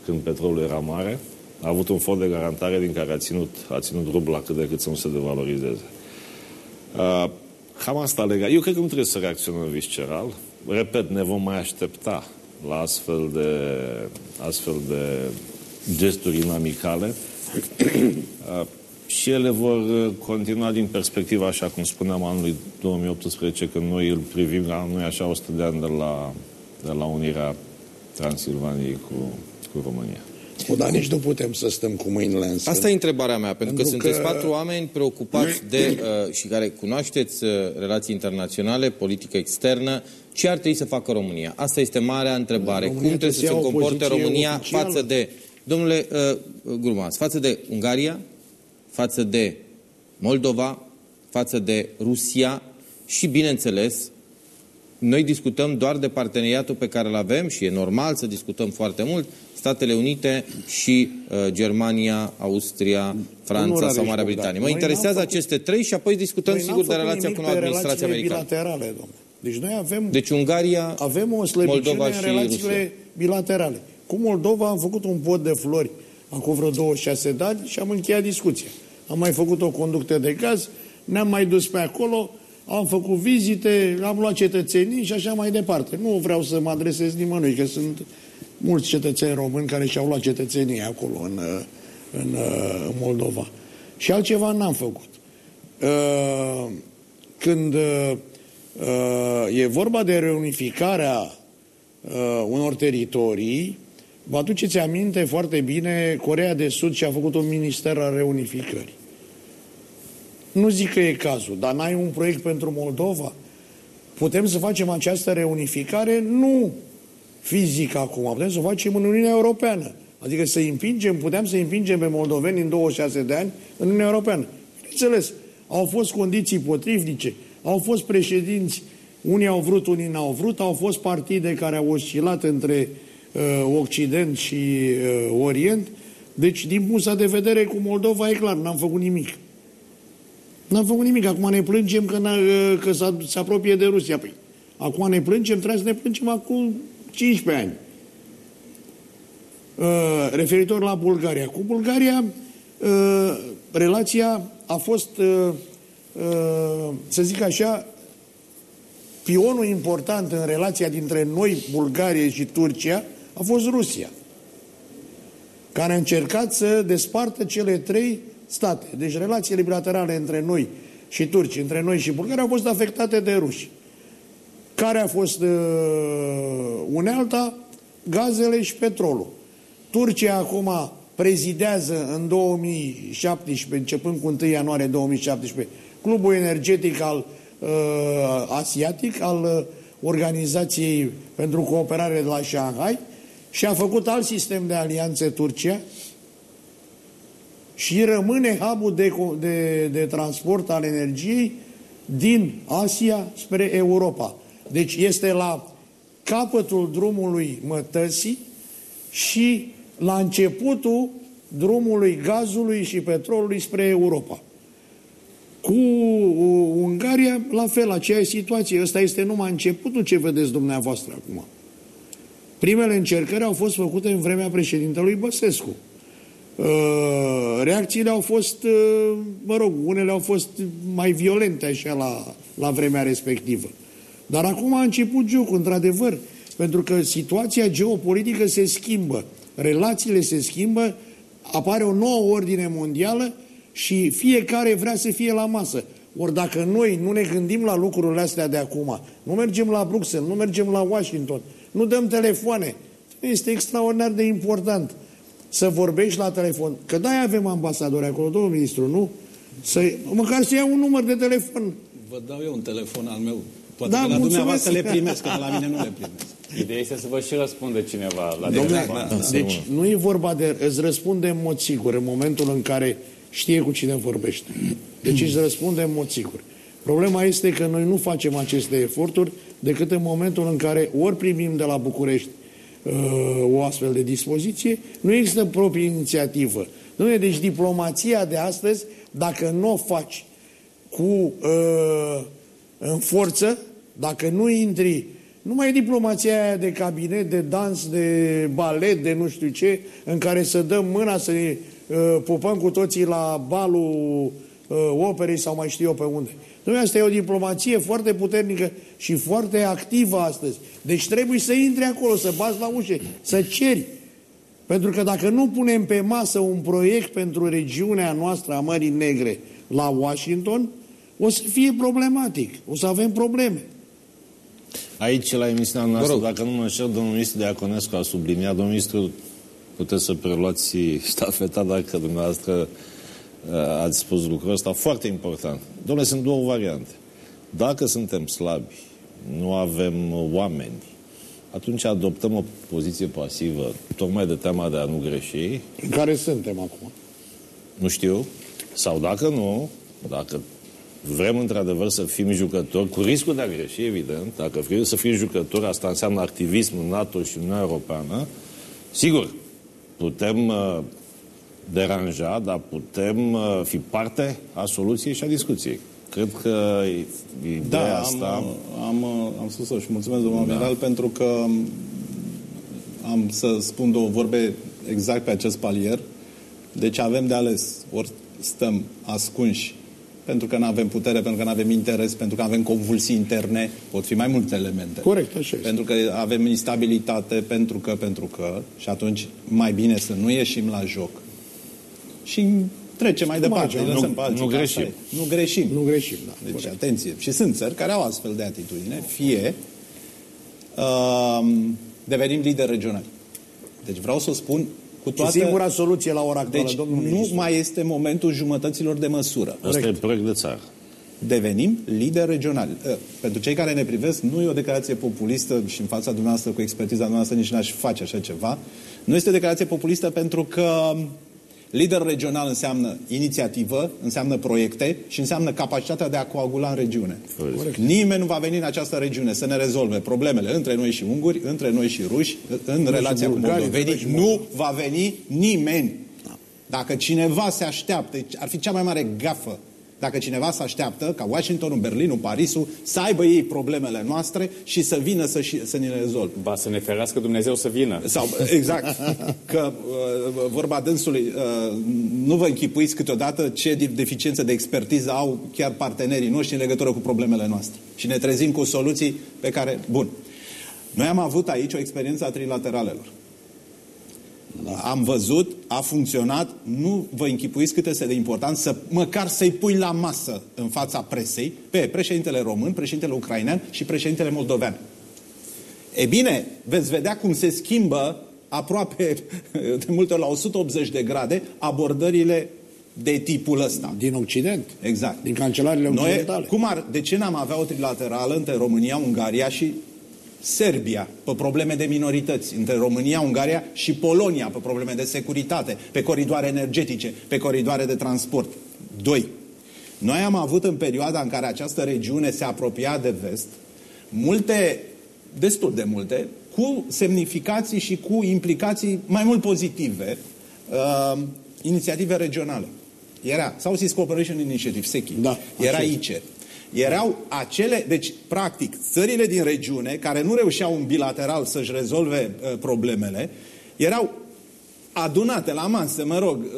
când petrolul era mare, a avut un fond de garantare din care a ținut, a ținut rubla cât de cât să nu se devalorizeze. Uh, cam asta legat. Eu cred că nu trebuie să reacționăm visceral. Repet, ne vom mai aștepta la astfel de, astfel de gesturi inamicale uh, *clears throat* și ele vor uh, continua din perspectiva, așa cum spuneam, anului 2018, când noi îl privim la noi așa 100 de ani de la, de la unirea Transilvaniei cu, cu România. O, dar nici nu putem să stăm cu mâinile în sân. Asta e întrebarea mea, pentru, că Pentru sunteți că- patru oameni preocupați de uh, și care cunoașteți uh, relații internaționale, politică externă. Ce ar trebui să facă România? Asta este marea întrebare. România Cum trebuie să se trebuie să ia o comporte poziție România oficială. față de, domnule uh, Gurmas, față de Ungaria, față de Moldova, față de Rusia și, bineînțeles, noi discutăm doar de parteneriatul pe care îl avem și e normal să discutăm foarte mult, Statele Unite și uh, Germania, Austria, Franța Rareș sau Marea Bogdan. Britanie. Mă Noi interesează n-am făcut- aceste trei și apoi discutăm Noi n-am sigur de făcut relația nimic cu pe administrația relațiile americană. bilaterale, domnule. Deci noi avem, Deci Ungaria, avem o slăbiciune Moldova în și relațiile Rusia. bilaterale. Cu Moldova am făcut un pod de flori acum vreo 26 de ani și am încheiat discuția. Am mai făcut o conductă de gaz, ne-am mai dus pe acolo, am făcut vizite, am luat cetățenii și așa mai departe. Nu vreau să mă adresez nimănui, că sunt mulți cetățeni români care și-au luat cetățenii acolo în, uh, în, uh, în Moldova. Și altceva n-am făcut. Uh, Când uh, uh, e vorba de reunificarea uh, unor teritorii, vă aduceți aminte foarte bine, Corea de Sud și-a făcut un minister al reunificării. Nu zic că e cazul, dar n-ai un proiect pentru Moldova? Putem să facem această reunificare? Nu fizic acum, putem să o facem în Uniunea Europeană. Adică să împingem, puteam să împingem pe moldoveni în 26 de ani în Uniunea Europeană. Bineînțeles, au fost condiții potrivnice, au fost președinți, unii au vrut, unii n-au vrut, au fost partide care au oscilat între uh, Occident și uh, Orient. Deci, din punctul de vedere cu Moldova, e clar, n-am făcut nimic. N-am făcut nimic. Acum ne plângem că, uh, că se apropie de Rusia. Păi, acum ne plângem, trebuie să ne plângem acum 15 ani. Uh, referitor la Bulgaria. Cu Bulgaria, uh, relația a fost, uh, uh, să zic așa, pionul important în relația dintre noi, Bulgaria și Turcia, a fost Rusia, care a încercat să despartă cele trei state. Deci relațiile bilaterale între noi și turci, între noi și Bulgaria, au fost afectate de ruși. Care a fost uh, unealta? Gazele și petrolul. Turcia acum prezidează în 2017, începând cu 1 ianuarie 2017, clubul energetic al uh, asiatic, al uh, Organizației pentru Cooperare de la Shanghai și a făcut alt sistem de alianțe Turcia și rămâne hub de, de, de transport al energiei din Asia spre Europa. Deci este la capătul drumului mătăsii și la începutul drumului gazului și petrolului spre Europa. Cu Ungaria, la fel, aceeași situație. Ăsta este numai începutul ce vedeți dumneavoastră acum. Primele încercări au fost făcute în vremea președintelui Băsescu. Uh, reacțiile au fost, uh, mă rog, unele au fost mai violente așa la, la vremea respectivă. Dar acum a început jocul, într-adevăr, pentru că situația geopolitică se schimbă relațiile se schimbă, apare o nouă ordine mondială și fiecare vrea să fie la masă. Ori dacă noi nu ne gândim la lucrurile astea de acum, nu mergem la Bruxelles, nu mergem la Washington, nu dăm telefoane, este extraordinar de important să vorbești la telefon. Că da, avem ambasadori acolo, domnul ministru, nu? Să, măcar să iau un număr de telefon. Vă dau eu un telefon al meu. Poate da, că la dumneavoastră le primesc, că la mine nu le primesc. Ideea este să vă și răspunde cineva la Domnule, da, da, deci nu e vorba de... Îți răspunde în mod sigur în momentul în care știe cu cine vorbește. Deci îți răspunde în mod sigur. Problema este că noi nu facem aceste eforturi decât în momentul în care ori primim de la București uh, o astfel de dispoziție, nu există proprie inițiativă. Nu deci diplomația de astăzi, dacă nu o faci cu uh, în forță, dacă nu intri nu mai e diplomația aia de cabinet, de dans, de balet, de nu știu ce, în care să dăm mâna să ne uh, pupăm cu toții la balul uh, operei sau mai știu eu pe unde. Nu, asta e o diplomație foarte puternică și foarte activă astăzi. Deci trebuie să intri acolo, să bați la ușe, să ceri. Pentru că dacă nu punem pe masă un proiect pentru regiunea noastră a Mării Negre la Washington, o să fie problematic, o să avem probleme. Aici, la emisiunea noastră, dacă nu mă înșel, domnul ministru Deaconescu a subliniat, domnul ministru, puteți să preluați ștafeta dacă dumneavoastră uh, ați spus lucrul ăsta, foarte important. Domnule, sunt două variante. Dacă suntem slabi, nu avem oameni, atunci adoptăm o poziție pasivă, tocmai de teama de a nu greși. În care suntem acum? Nu știu. Sau dacă nu, dacă vrem într-adevăr să fim jucători, cu riscul de a greși, evident, dacă vrem să fim jucători, asta înseamnă activism în NATO și Uniunea Europeană, sigur, putem uh, deranja, dar putem uh, fi parte a soluției și a discuției. Cred că ideea da, asta... Am, am, am spus-o și mulțumesc, domnul da. Amiral, pentru că am să spun două vorbe exact pe acest palier. Deci avem de ales. Ori stăm ascunși pentru că nu avem putere, pentru că nu avem interes, pentru că avem convulsii interne, pot fi mai multe elemente. Corect, așa este. Pentru că avem instabilitate, pentru că, pentru că, și atunci mai bine să nu ieșim la joc. Și trecem mai departe. Nu, nu, nu greșim. Nu greșim. Nu greșim, da. Deci, corect. atenție. Și sunt țări care au astfel de atitudine. Fie uh, devenim lideri regionali. Deci vreau să o spun cu toată... Și singura soluție la ora actuală, deci domnul nu ministru. mai este momentul jumătăților de măsură. Asta e proiect de țară. Devenim lideri regionali. Uh, Pentru cei care ne privesc, nu e o declarație populistă și în fața dumneavoastră, cu expertiza dumneavoastră, nici n-aș face așa ceva. Nu este o declarație populistă pentru că lider regional înseamnă inițiativă, înseamnă proiecte și înseamnă capacitatea de a coagula în regiune. Corect. Nimeni nu va veni în această regiune să ne rezolve problemele între noi și unguri, între noi și ruși, în relația cu bulgari, moldovenii. între noi și Nu va veni nimeni. Dacă cineva se așteaptă, ar fi cea mai mare gafă dacă cineva se așteaptă ca Washingtonul, Berlinul, Parisul să aibă ei problemele noastre și să vină să, și, să ne le rezolve. Ba să ne ferească Dumnezeu să vină. Sau, exact, că uh, vorba dânsului, uh, nu vă închipuiți câteodată ce de- deficiență de expertiză au chiar partenerii noștri în legătură cu problemele noastre. Și ne trezim cu soluții pe care, bun. Noi am avut aici o experiență a trilateralelor. Am văzut, a funcționat, nu vă închipuiți cât este de important să măcar să-i pui la masă în fața presei pe președintele român, președintele ucrainean și președintele moldovean. E bine, veți vedea cum se schimbă aproape de multe ori la 180 de grade abordările de tipul ăsta. Din Occident. Exact. Din cancelarele Noi, occidentale. cum ar, de ce n-am avea o trilaterală între România, Ungaria și Serbia pe probleme de minorități, între România, Ungaria și Polonia pe probleme de securitate, pe coridoare energetice, pe coridoare de transport. Doi. Noi am avut în perioada în care această regiune se apropia de vest multe, destul de multe, cu semnificații și cu implicații mai mult pozitive, uh, inițiative regionale. Era Southeast Cooperation Initiative, SECI. Da, Era așa ICE. Erau acele, deci, practic, țările din regiune care nu reușeau în bilateral să-și rezolve uh, problemele, erau adunate la masă, mă rog, uh,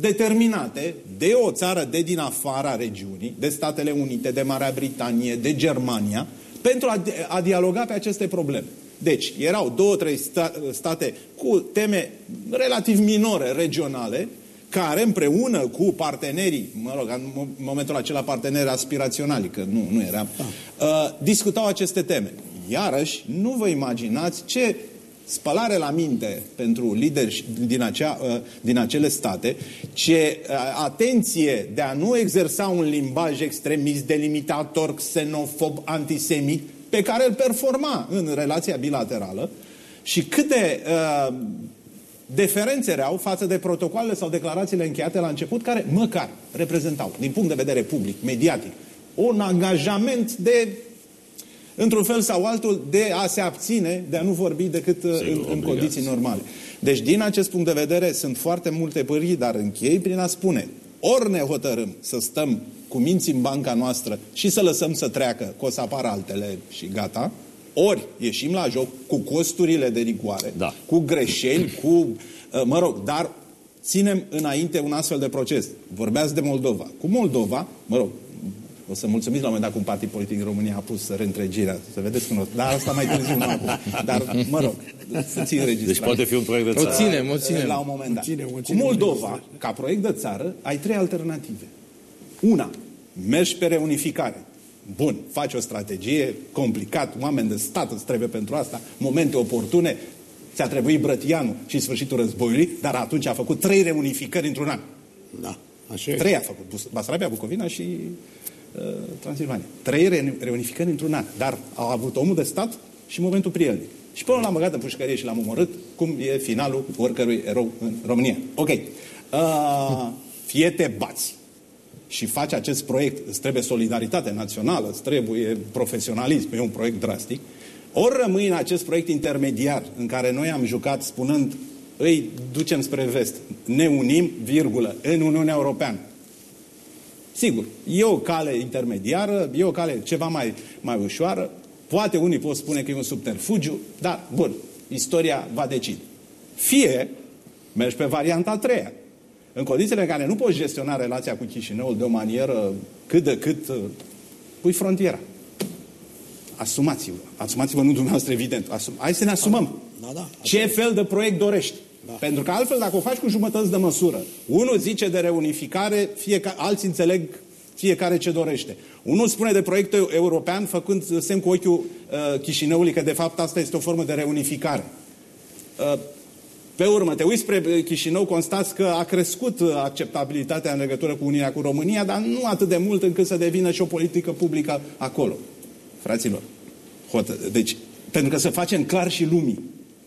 determinate de o țară de din afara regiunii, de Statele Unite, de Marea Britanie, de Germania, pentru a, a dialoga pe aceste probleme. Deci, erau două, trei sta, state cu teme relativ minore, regionale, care împreună cu partenerii, mă rog, în mo- momentul acela parteneri aspiraționali, că nu, nu eram, uh, discutau aceste teme. Iarăși, nu vă imaginați ce spălare la minte pentru lideri din, acea, uh, din acele state, ce uh, atenție de a nu exersa un limbaj extremist, delimitator, xenofob, antisemit, pe care îl performa în relația bilaterală și cât de uh, deferențe au față de protocoalele sau declarațiile încheiate la început, care măcar reprezentau, din punct de vedere public, mediatic, un angajament de, într-un fel sau altul, de a se abține, de a nu vorbi decât uh, Sigur, în, în obligați. condiții normale. Deci, din acest punct de vedere, sunt foarte multe pârghii, dar închei prin a spune, ori ne hotărâm să stăm cu minți în banca noastră și să lăsăm să treacă, că o să apară altele și gata, ori ieșim la joc cu costurile de rigoare, Da. cu greșeli, cu, uh, mă rog, dar ținem înainte un astfel de proces. Vorbeați de Moldova. Cu Moldova, mă rog, o să mulțumiți la un moment dat cu un partid politic din România a pus reîntregirea, să vedeți când o... Dar asta mai târziu, nu acum. Dar, mă rog, să ții înregistrare. Deci poate fi un proiect de O țară. ținem, o ținem. La un moment dat. O ținem, o Cu ținem Moldova, ca proiect de țară, ai trei alternative. Una, mergi pe reunificare. Bun, faci o strategie, complicat, oameni de stat îți trebuie pentru asta, momente oportune, ți-a trebuit Brătianu și sfârșitul războiului, dar atunci a făcut trei reunificări într-un an. Da, așa e. Trei a făcut, Bus- Basarabia, Bucovina și uh, Transilvania. Trei re- reunificări într-un an, dar au avut omul de stat și momentul prielnic. Și până l-am băgat în pușcărie și l-am omorât, cum e finalul oricărui erou în România. Ok. Uh, fie te bați și faci acest proiect, îți trebuie solidaritate națională, îți trebuie profesionalism, e un proiect drastic, ori rămâi în acest proiect intermediar în care noi am jucat spunând îi ducem spre vest, ne unim, virgulă, în Uniunea Europeană. Sigur, e o cale intermediară, e o cale ceva mai, mai ușoară, poate unii pot spune că e un subterfugiu, dar, bun, istoria va decide. Fie mergi pe varianta a treia, în condițiile în care nu poți gestiona relația cu Chișinăul de o manieră cât de cât uh, pui frontiera. Asumați-vă. Asumați-vă, nu dumneavoastră, evident. Asum... Hai să ne asumăm. Da, da. Ce fel de proiect dorești? Da. Pentru că altfel, dacă o faci cu jumătăți de măsură, unul zice de reunificare, fie că alții înțeleg fiecare ce dorește. Unul spune de proiectul european făcând semn cu ochiul uh, Chișinăului că de fapt asta este o formă de reunificare. Uh, pe urmă, te uiți spre Chișinău, constați că a crescut acceptabilitatea în legătură cu Uniunea cu România, dar nu atât de mult încât să devină și o politică publică acolo. Fraților, deci, pentru că să facem clar și lumii,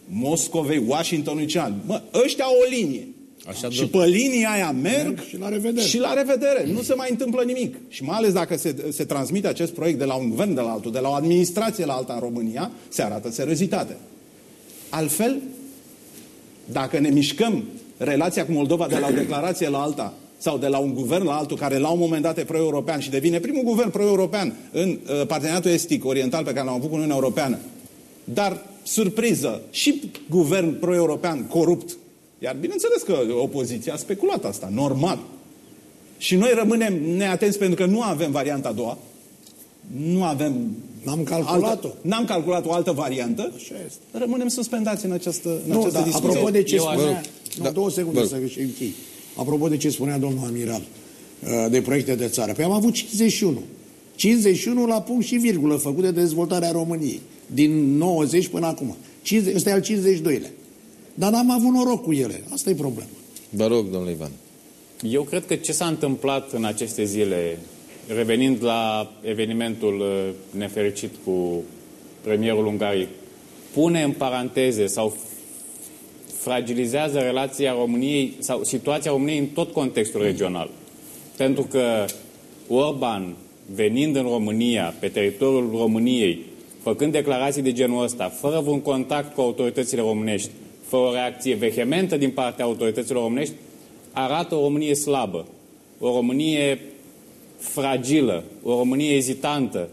Moscovei, Washingtonului, ce Mă, ăștia au o linie. Așa și pe linia aia merg, merg și la revedere. Și la revedere. Nu se mai întâmplă nimic. Și mai ales dacă se, se transmite acest proiect de la un guvern de la altul, de la o administrație la alta în România, se arată seriozitate. Altfel, dacă ne mișcăm relația cu Moldova de la o declarație la alta, sau de la un guvern la altul care la un moment dat e pro-european și devine primul guvern pro-european în uh, parteneriatul estic oriental pe care l-am avut cu Uniunea Europeană, dar, surpriză, și guvern pro-european corupt iar bineînțeles că opoziția a speculat asta, normal. Și noi rămânem neatenți pentru că nu avem varianta a doua. Nu avem... N-am calculat-o. N-am calculat o altă variantă. Așa este. Rămânem suspendați în această, în nu, această da, discuție. Apropo de ce Eu spunea... Aș... Nu, da, două secunde bă. să închei. Apropo de ce spunea domnul Amiral uh, de proiecte de țară. Păi am avut 51. 51 la punct și virgulă făcute de dezvoltarea României. Din 90 până acum. 50, ăsta e al 52-lea. Dar n-am avut noroc cu ele. Asta e problema. Vă rog, domnule Ivan. Eu cred că ce s-a întâmplat în aceste zile, revenind la evenimentul uh, nefericit cu premierul Ungariei, pune în paranteze sau fragilizează relația României sau situația României în tot contextul regional. Pentru că Orban, venind în România, pe teritoriul României, făcând declarații de genul ăsta, fără vreun contact cu autoritățile românești, fără o reacție vehementă din partea autorităților românești, arată o Românie slabă, o Românie fragilă, o Românie ezitantă.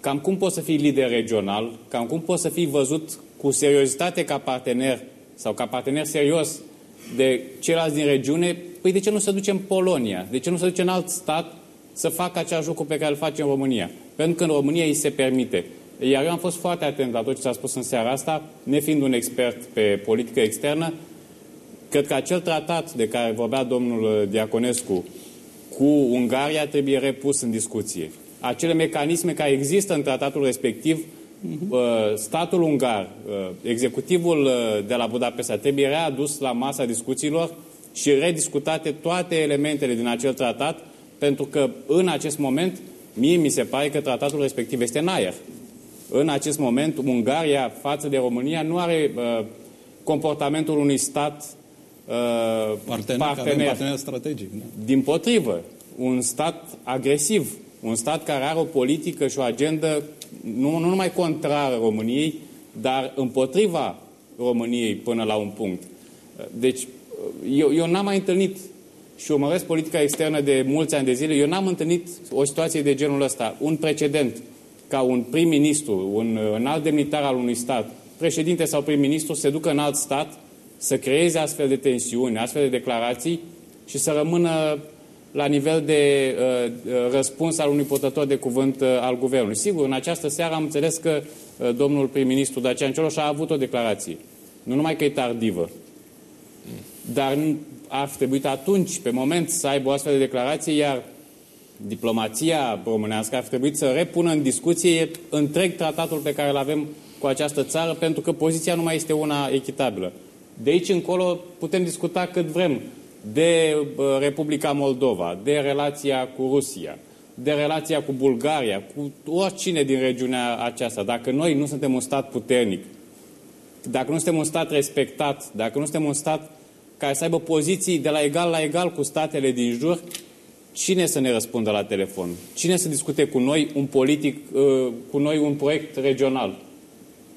Cam cum poți să fii lider regional, cam cum poți să fii văzut cu seriozitate ca partener sau ca partener serios de ceilalți din regiune, păi de ce nu se duce în Polonia? De ce nu se duce în alt stat să facă același lucru pe care îl face în România? Pentru că în România îi se permite. Iar eu am fost foarte atent la tot ce s-a spus în seara asta, nefiind un expert pe politică externă, cred că acel tratat de care vorbea domnul Diaconescu cu Ungaria trebuie repus în discuție. Acele mecanisme care există în tratatul respectiv, uh, statul ungar, uh, executivul uh, de la Budapesta trebuie readus la masa discuțiilor și rediscutate toate elementele din acel tratat, pentru că în acest moment mie mi se pare că tratatul respectiv este în aer în acest moment Ungaria față de România nu are uh, comportamentul unui stat uh, partener, partener. partener strategic. Da? Din potrivă, un stat agresiv, un stat care are o politică și o agendă nu, nu numai contrară României, dar împotriva României până la un punct. Deci, eu, eu n-am mai întâlnit și urmăresc politica externă de mulți ani de zile, eu n-am întâlnit o situație de genul ăsta, un precedent ca un prim-ministru, un alt demnitar al unui stat, președinte sau prim-ministru, se ducă în alt stat să creeze astfel de tensiuni, astfel de declarații și să rămână la nivel de uh, uh răspuns al unui purtător de cuvânt uh, al guvernului. Sigur, în această seară am înțeles că uh, domnul prim-ministru Dacian Cioloș a avut o declarație. Nu numai că e tardivă, dar ar fi trebuit atunci, pe moment, să aibă o astfel de declarație, iar diplomația românească ar fi trebuit să repună în discuție întreg tratatul pe care îl avem cu această țară, pentru că poziția nu mai este una echitabilă. De aici încolo putem discuta cât vrem de Republica Moldova, de relația cu Rusia, de relația cu Bulgaria, cu oricine din regiunea aceasta. Dacă noi nu suntem un stat puternic, dacă nu suntem un stat respectat, dacă nu suntem un stat care să aibă poziții de la egal la egal cu statele din jur, Cine să ne răspundă la telefon? Cine să discute cu noi un politic, uh, cu noi un proiect regional?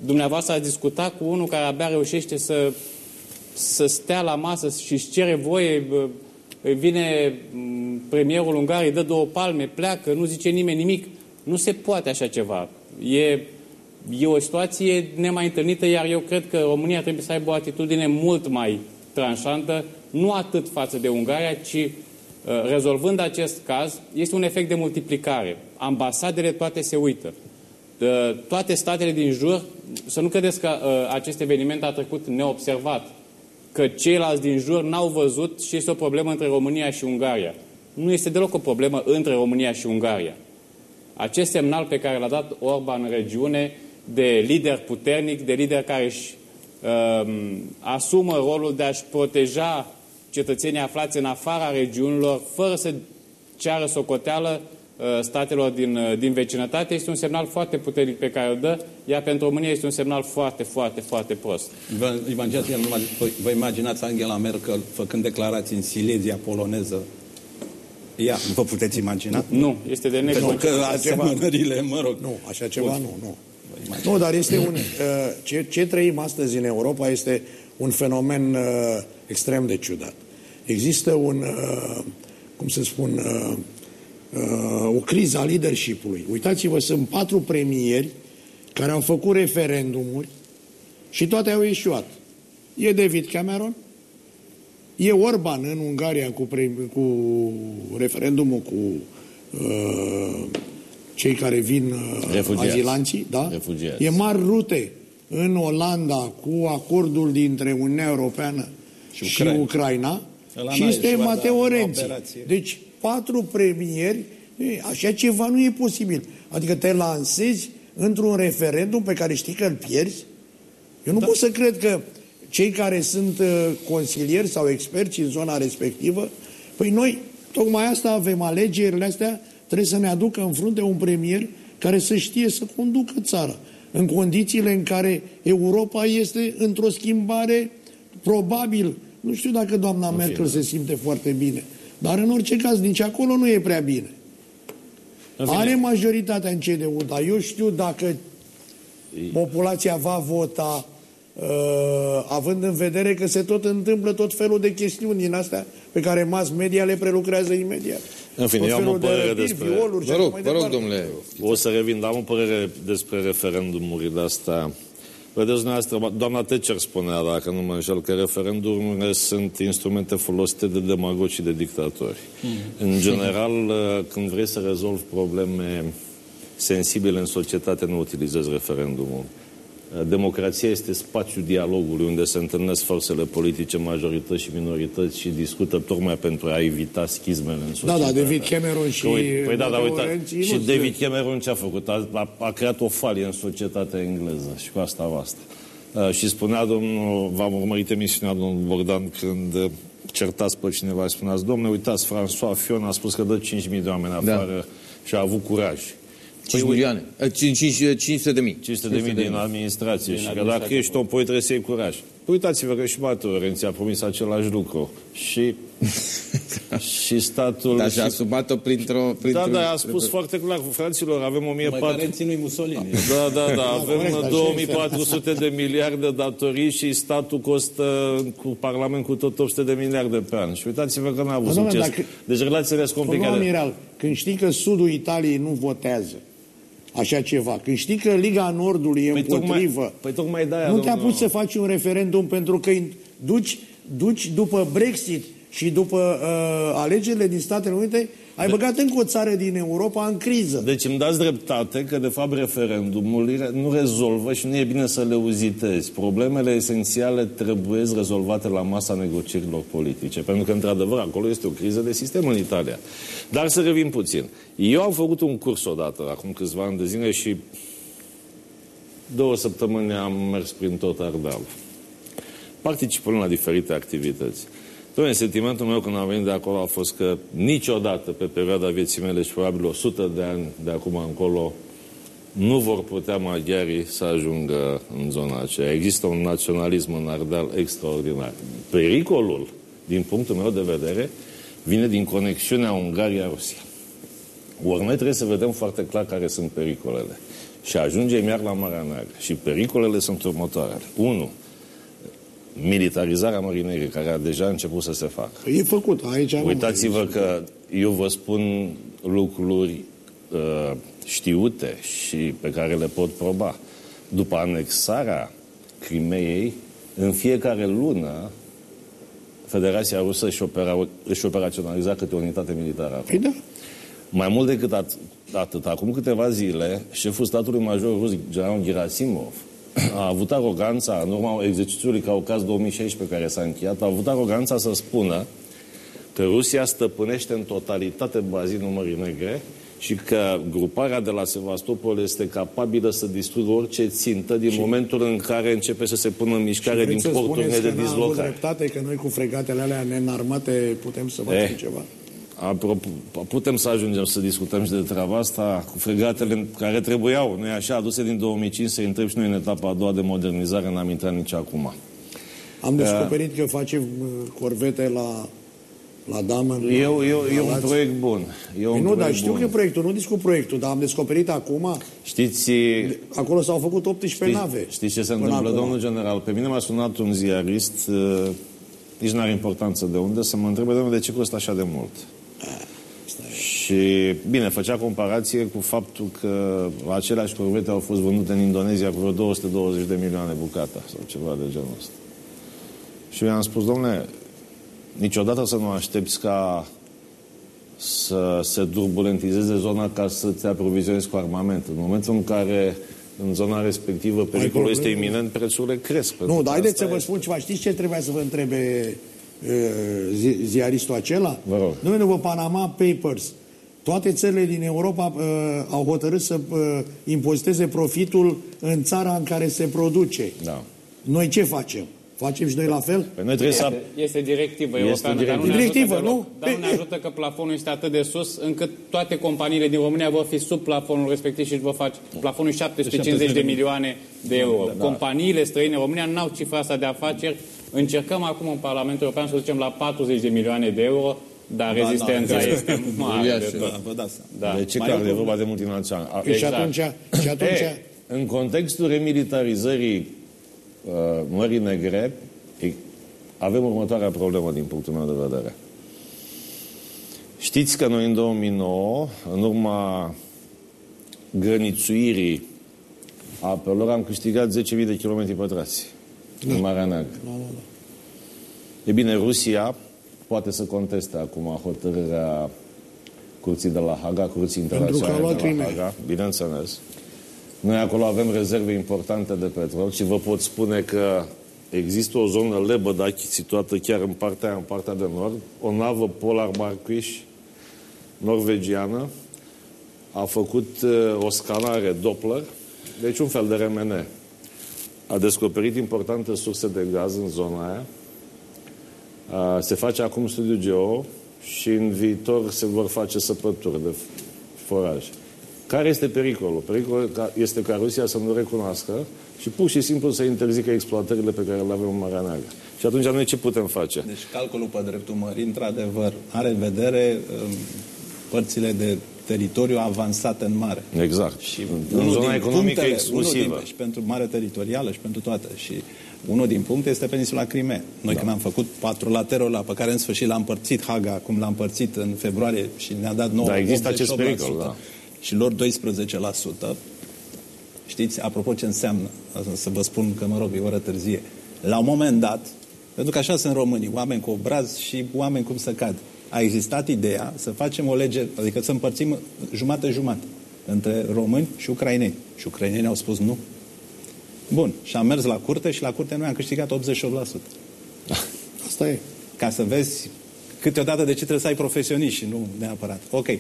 Dumneavoastră ați discutat cu unul care abia reușește să, să stea la masă și își cere voie, vine mm, premierul Ungariei, dă două palme, pleacă, nu zice nimeni nimic. Nu se poate așa ceva. E, e o situație nemai întâlnită, iar eu cred că România trebuie să aibă o atitudine mult mai tranșantă, nu atât față de Ungaria, ci Uh, rezolvând acest caz, este un efect de multiplicare. Ambasadele toate se uită. Uh, toate statele din jur, să nu credeți că uh, acest eveniment a trecut neobservat, că ceilalți din jur n-au văzut și este o problemă între România și Ungaria. nu este deloc o problemă între România și Ungaria. Acest semnal pe care l-a dat Orban în regiune de lider puternic, de lider care își uh, asumă rolul de a-și proteja cetățenii aflați în afara regiunilor, fără să ceară socoteală uh, statelor din, uh, din vecinătate, este un semnal foarte puternic pe care îl dă, iar pentru România este un semnal foarte, foarte, foarte prost. Vă imaginați, vă imaginați Angela Merkel făcând declarații în Silezia poloneză Ia, vă puteți imagina? Nu, este de Pentru că asemănările, mă rog... Nu, așa ceva nu, nu. Nu, dar este un... Uh, ce, ce trăim astăzi în Europa este un fenomen uh, extrem de ciudat. Există un, uh, cum să spun, uh, uh, o criză a leadership-ului. Uitați-vă, sunt patru premieri care au făcut referendumuri și toate au ieșuat. E David Cameron, e Orban în Ungaria cu, pre, cu referendumul cu uh, cei care vin uh, Refugiați. azilanții, da? Refugiați. E Mar Rute în Olanda cu acordul dintre Uniunea Europeană și, Și și Ucraina. Ucraina Ăla și n-a este ieșuat, Mateo dar Renzi. operație. Deci patru premieri, e, așa ceva nu e posibil. Adică te lansezi într-un referendum pe care știi că îl pierzi. Eu nu da. pot să cred că cei care sunt uh, consilieri sau experți în zona respectivă, păi noi tocmai asta avem, alegerile astea, trebuie să ne aducă în frunte un premier care să știe să conducă țara. În condițiile în care Europa este într-o schimbare probabil, nu știu dacă doamna Merkel se simte foarte bine, dar în orice caz nici acolo nu e prea bine. Are majoritatea în CDU, dar eu știu dacă populația va vota uh, având în vedere că se tot întâmplă tot felul de chestiuni din astea pe care mass media le prelucrează imediat. În fine, tot eu am felul o părere de răpiri, despre- violuri și Vă așa rog, mai vă rog, departe. domnule. O să revin, dar am o părere despre referendumurile astea. Vedeți, dumneavoastră, doamna Tecer spunea, dacă nu mă înșel, că referendumurile sunt instrumente folosite de demagogi și de dictatori. În general, când vrei să rezolvi probleme sensibile în societate, nu utilizezi referendumul. Democrația este spațiul dialogului unde se întâlnesc forțele politice, majorități și minorități și discută tocmai pentru a evita schismele în Da, societate. da, David Cameron și Că uite, păi da, da, Matteo uita, Renzi și nu David Cameron ce a făcut? A, a, a creat o falie în societatea engleză și cu asta basta. Uh, și spunea domnul, v-am urmărit emisiunea domnul Bogdan când uh, certați pe cineva și spuneați, domnule, uitați, François Fion a spus că dă 5.000 de oameni Da. afară și a avut curaj. 5 milioane. Eh, 5, 5, 500 de mii. 500 de mii din administrație și că dacă ești om, păi trebuie să iei curaj. Păi uitați-vă că și Mateo Renzi a promis același lucru. Și, *laughs* și statul... Dar și și-a asumat-o printr-o... printr da, da, a spus foarte clar, fraților, avem 1400... Măcar ținui Mussolini. Da, da, da, *laughs* avem corect, dar și 2400 de miliarde datorii și statul costă cu Parlament cu tot 800 de miliarde pe an. Și uitați-vă că n-a avut Dar, domnule, succes. dacă- Deci relațiile sunt Domnul complicate. Amiral, când știi că sudul Italiei nu votează așa ceva, când știi că Liga Nordului e Păi tocmai- împotrivă, păi tocmai de-aia, nu te-a domnul- pus să faci un referendum pentru că îi duci, duci după Brexit și după uh, alegerile din Statele Unite, ai băgat încă o țară din Europa în criză. Deci îmi dați dreptate că, de fapt, referendumul nu rezolvă și nu e bine să le uzitezi. Problemele esențiale trebuie rezolvate la masa negocierilor politice. Pentru că, într-adevăr, acolo este o criză de sistem în Italia. Dar să revin puțin. Eu am făcut un curs odată, acum câțiva ani de zile, și două săptămâni am mers prin tot Ardeal. Participând la diferite activități. Dom'le, sentimentul meu când am venit de acolo a fost că niciodată pe perioada vieții mele și probabil 100 de ani de acum încolo nu vor putea maghiarii să ajungă în zona aceea. Există un naționalism în Ardeal extraordinar. Pericolul, din punctul meu de vedere, vine din conexiunea Ungaria-Rusia. Ori noi trebuie să vedem foarte clar care sunt pericolele. Și ajungem iar la Marea Neagră. Și pericolele sunt următoarele. Unu, militarizarea Mării Negre, care a deja început să se facă. Păi e făcut, aici nu Uitați-vă că eu vă spun lucruri uh, știute și pe care le pot proba. După anexarea Crimeei, în fiecare lună, Federația Rusă își, opera, își operaționaliza câte o unitate militară acolo. Păi da. Mai mult decât at, atât, acum câteva zile, șeful statului major rus, generalul Gerasimov, a avut aroganța, în urma exercițiului Caucaz 2016 care s-a încheiat, a avut aroganța să spună că Rusia stăpânește în totalitate bazinul Mării Negre și că gruparea de la Sevastopol este capabilă să distrugă orice țintă din și momentul în care începe să se pună în mișcare din porturile de dislocare. dreptate că noi cu fregatele alea nenarmate putem să facem eh, ceva. Apropo, putem să ajungem să discutăm și de treaba asta cu fregatele care trebuiau, nu așa, aduse din 2005 să intrăm și noi în etapa a doua de modernizare, n-am intrat nici acum. Am descoperit uh, că facem uh, corvete la la Damen. E, e, e un proiect bun. E un păi nu, dar știu bun. că e proiectul, nu discut proiectul, dar am descoperit acum... Știți... Acolo s-au făcut 18 știți, nave. Știți ce se întâmplă, acum. domnul general? Pe mine m-a sunat un ziarist, uh, nici nu are importanță de unde, să mă întrebe, domnule, de ce costă așa de mult? Și, bine, făcea comparație cu faptul că aceleași corvete au fost vândute în Indonezia cu vreo 220 de milioane bucata sau ceva de genul ăsta. Și mi-am spus, domnule, niciodată să nu aștepți ca să se turbulentizeze zona ca să-ți aprovizionezi cu armament. În momentul în care în zona respectivă pericolul este iminent, prețurile cresc. Nu, dar haideți să vă spun ceva. Știți ce trebuia să vă întrebe uh, ziaristul acela? Vă rog. Nu, după Panama Papers, toate țările din Europa uh, au hotărât să uh, impoziteze profitul în țara în care se produce. Da. Noi ce facem? Facem și noi la fel? Păi noi trebuie să... Este directivă este europeană, directivă. dar nu directivă, ajută nu? Dar nu ne ajută că plafonul este atât de sus încât toate companiile din România vor fi sub plafonul respectiv și își vor face plafonul 750 de milioane de euro. Da, da. Companiile străine în România n-au cifra asta de afaceri. Încercăm acum în Parlamentul European să ducem la 40 de milioane de euro dar da, rezistența da, este mare. De da, vă dați da. De ce clar, e vorba de multinațional. Exact. Și atunci... Și atunci... E, în contextul remilitarizării uh, Mării Negre, avem următoarea problemă din punctul meu de vedere. Știți că noi în 2009, în urma grănițuirii apelor, am câștigat 10.000 de kilometri pătrați da. în Marea Neagră. Da, da, da. E bine, Rusia poate să conteste acum hotărârea Curții de la Haga, Curții Internaționale de la Haga, bineînțeles. Noi acolo avem rezerve importante de petrol și vă pot spune că există o zonă lebădachi situată chiar în partea, în partea de nord, o navă Polar Marquish norvegiană a făcut uh, o scanare Doppler, deci un fel de RMN. A descoperit importante surse de gaz în zona aia. Uh, se face acum studiu geo și în viitor se vor face săpături de foraj. Care este pericolul? Pericolul este ca Rusia să nu recunoască și pur și simplu să interzică exploatările pe care le avem în Marea Neagră. Și atunci noi ce putem face? Deci calculul pe dreptul mării, într-adevăr, are în vedere um, părțile de teritoriu avansat în mare. Exact. Și în zona economică punctele, exclusivă. Din, și pentru mare teritorială și pentru toate. Și unul din puncte este peninsula Crimea. Noi da. când am făcut patru laterul la pe care în sfârșit l-a împărțit Haga, cum l-a împărțit în februarie și ne-a dat 9 Da, există acest pericol, da. Și lor 12%. Știți, apropo ce înseamnă, să vă spun că, mă rog, e o oră târzie. La un moment dat, pentru că așa sunt românii, oameni cu obraz și oameni cum să cad. A existat ideea să facem o lege, adică să împărțim jumate-jumate între români și ucraineni. Și ucrainenii au spus nu. Bun. Și am mers la curte și la curte noi am câștigat 88%. Asta e. Ca să vezi câteodată de ce trebuie să ai profesioniști și nu neapărat. Ok. Uh,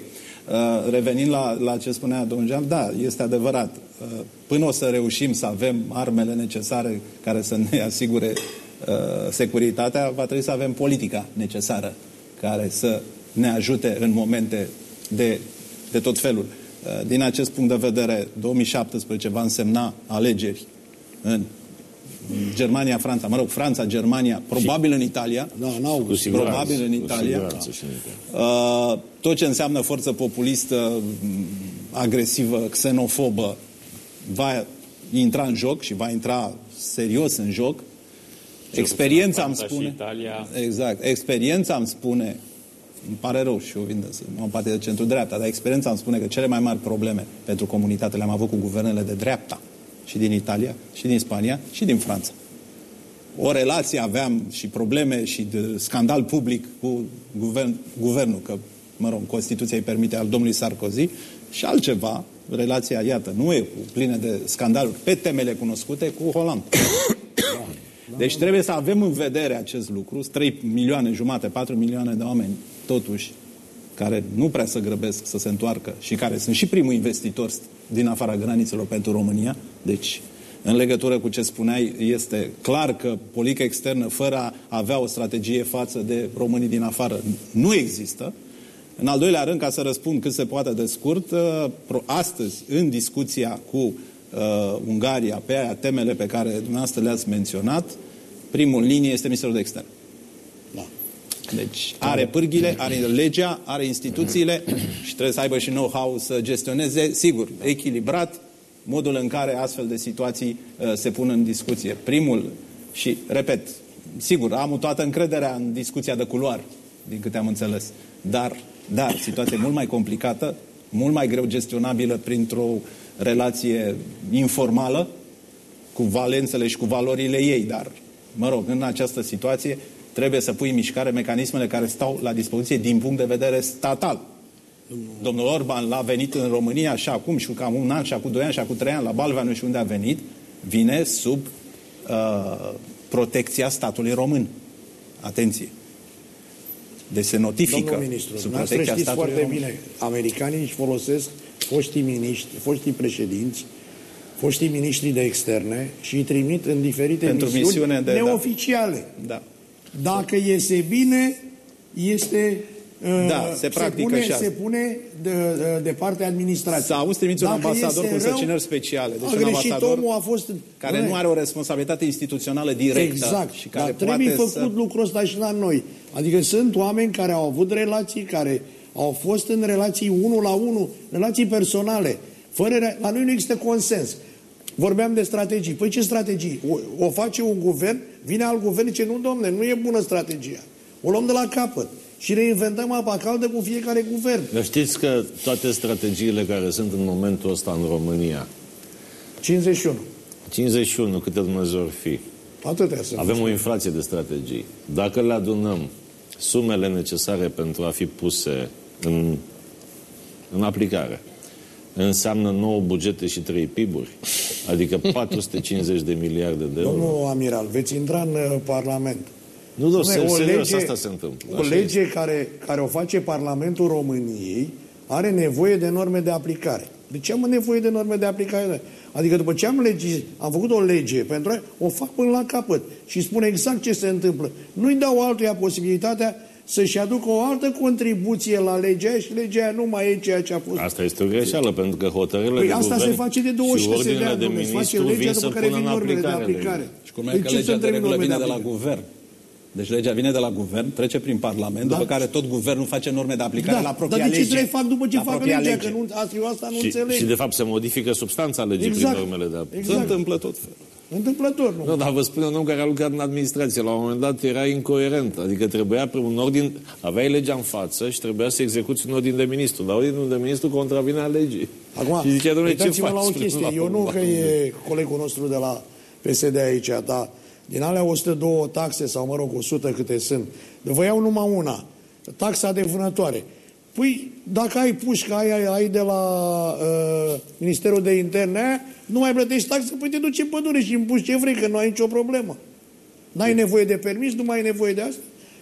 revenind la, la ce spunea domnul Geam, da, este adevărat. Uh, până o să reușim să avem armele necesare care să ne asigure uh, securitatea, va trebui să avem politica necesară care să ne ajute în momente de, de tot felul. Uh, din acest punct de vedere, 2017 va însemna alegeri în Germania, Franța, mă rog, Franța, Germania, probabil în Italia. Da, în august. Probabil în Italia. Uh, tot ce înseamnă forță populistă, agresivă, xenofobă, va intra în joc și va intra serios în joc. Experiența îmi spune... Italia. Exact. Experiența îmi spune îmi pare rău și eu vin de, mă parte de centru-dreapta, dar experiența îmi spune că cele mai mari probleme pentru comunitate le-am avut cu guvernele de dreapta și din Italia, și din Spania, și din Franța. O relație aveam și probleme și de scandal public cu guvern, guvernul, că, mă rog, Constituția îi permite al domnului Sarkozy, și altceva, relația, iată, nu e cu plină de scandaluri pe temele cunoscute cu Hollande. Deci trebuie să avem în vedere acest lucru. 3 milioane jumate, 4 milioane de oameni, totuși, care nu prea să grăbesc să se întoarcă și care sunt și primul investitor din afara granițelor pentru România. Deci, în legătură cu ce spuneai, este clar că politica externă, fără a avea o strategie față de românii din afară, nu există. În al doilea rând, ca să răspund cât se poate de scurt, uh, astăzi, în discuția cu uh, Ungaria pe aia temele pe care dumneavoastră le-ați menționat, primul linie este Ministerul de Externe. Da. Deci are pârghile, are legea, are instituțiile și trebuie să aibă și know-how să gestioneze, sigur, echilibrat, modul în care astfel de situații uh, se pun în discuție. Primul, și repet, sigur, am toată încrederea în discuția de culoar, din câte am înțeles, dar, dar situația e mult mai complicată, mult mai greu gestionabilă printr-o relație informală, cu valențele și cu valorile ei, dar, mă rog, în această situație trebuie să pui în mișcare mecanismele care stau la dispoziție din punct de vedere statal. Domnul Orban l-a venit în România și acum, și cam un an, și acum doi ani, și acum trei ani, la Balva, nu știu unde a venit, vine sub uh, protecția statului român. Atenție. Deci se notifică Domnul ministru, sub dumneavoastră protecția știți statului foarte român. bine, americanii își folosesc foștii miniștri, foștii președinți, foștii miniștri de externe și îi trimit în diferite Pentru misiuni misiune de- da. neoficiale. Da. Dacă iese bine, este... uh, Da, se practică pune, și asta. Se pune de, de, de partea administrației. Să auzi trimiți un Dacă ambasador iese cu rău, săcinări speciale. Deci a un greșit ambasador omul, a fost... care Bine, nu are o responsabilitate instituțională directă Exact, și care dar trebuie poate făcut să... lucrul ăsta și la noi. Adică sunt oameni care au avut relații, care au fost în relații unul la unul, relații personale. Fără, re- la noi nu există consens. Vorbeam de strategii. Păi ce strategii? O, o face un guvern, vine alt guvern și zice, nu domne, nu e bună strategia. O luăm de la capăt și reinventăm apa caldă cu fiecare guvern. Dar știți că toate strategiile care sunt în momentul ăsta în România, 51. 51, câte Dumnezeu ar fi, Atâtea sunt. avem o inflație de strategii. Dacă le adunăm sumele necesare pentru a fi puse în, în aplicare, înseamnă 9 bugete și 3 PIB-uri, adică *laughs* 450 de miliarde de euro. Domnul Amiral, veți intra în uh, Parlament. Nu, nu, Spune, serios, asta se întâmplă. O Așa lege care, care o face Parlamentul României are nevoie de norme de aplicare. De ce am nevoie de norme de aplicare? Adică după ce am, legi, am făcut o lege pentru a, o fac până la capăt și spune exact ce se întâmplă. Nu-i dau altuia posibilitatea să-și aducă o altă contribuție la legea aia și legea aia nu mai e ceea ce a fost. Asta este o greșeală, pentru că hotărârile Păi de asta guvern se face de și 26 de ordinele ani, de domnule, se face ministru legea vin după să care pună vin în normele de aplicare. aplicare. Și cum e Păi că ce legea sunt de regulă normele vine de la aplicare? guvern. Deci legea vine de la guvern, trece prin Parlament, după care tot guvernul face norme de aplicare la propria Da. dar de ce lege. trebuie fac după ce La fac propria legea? lege. Că nu, asta, eu asta nu Și, înțeleg. și de fapt se modifică substanța legii Exact. prin normele de aplicare. Se Exact. întâmplă tot felul. Întâmplător, nu? Nu, dar vă spun un om care a lucrat în administrație. La un moment dat era incoerent. Adică trebuia pe un ordin... Aveai legea în față și trebuia să execuți un ordin de ministru. Dar ordinul de ministru contravine a legii. Acum, *laughs* și zicea, domnule, ce uitați-vă faci? la o *laughs* chestie. La Eu nu urmă. că e colegul nostru de la PSD aici, dar din alea 102 taxe, sau mă rog, 100 câte sunt, vă iau numai una. Taxa de vânătoare. Păi, dacă ai pușca aia ai de la uh, Ministerul de Interne, aia, nu mai plătești taxe, păi te duci în pădure și împuși ce vrei, că nu ai nicio problemă. N-ai nevoie de permis, nu mai ai nevoie de asta.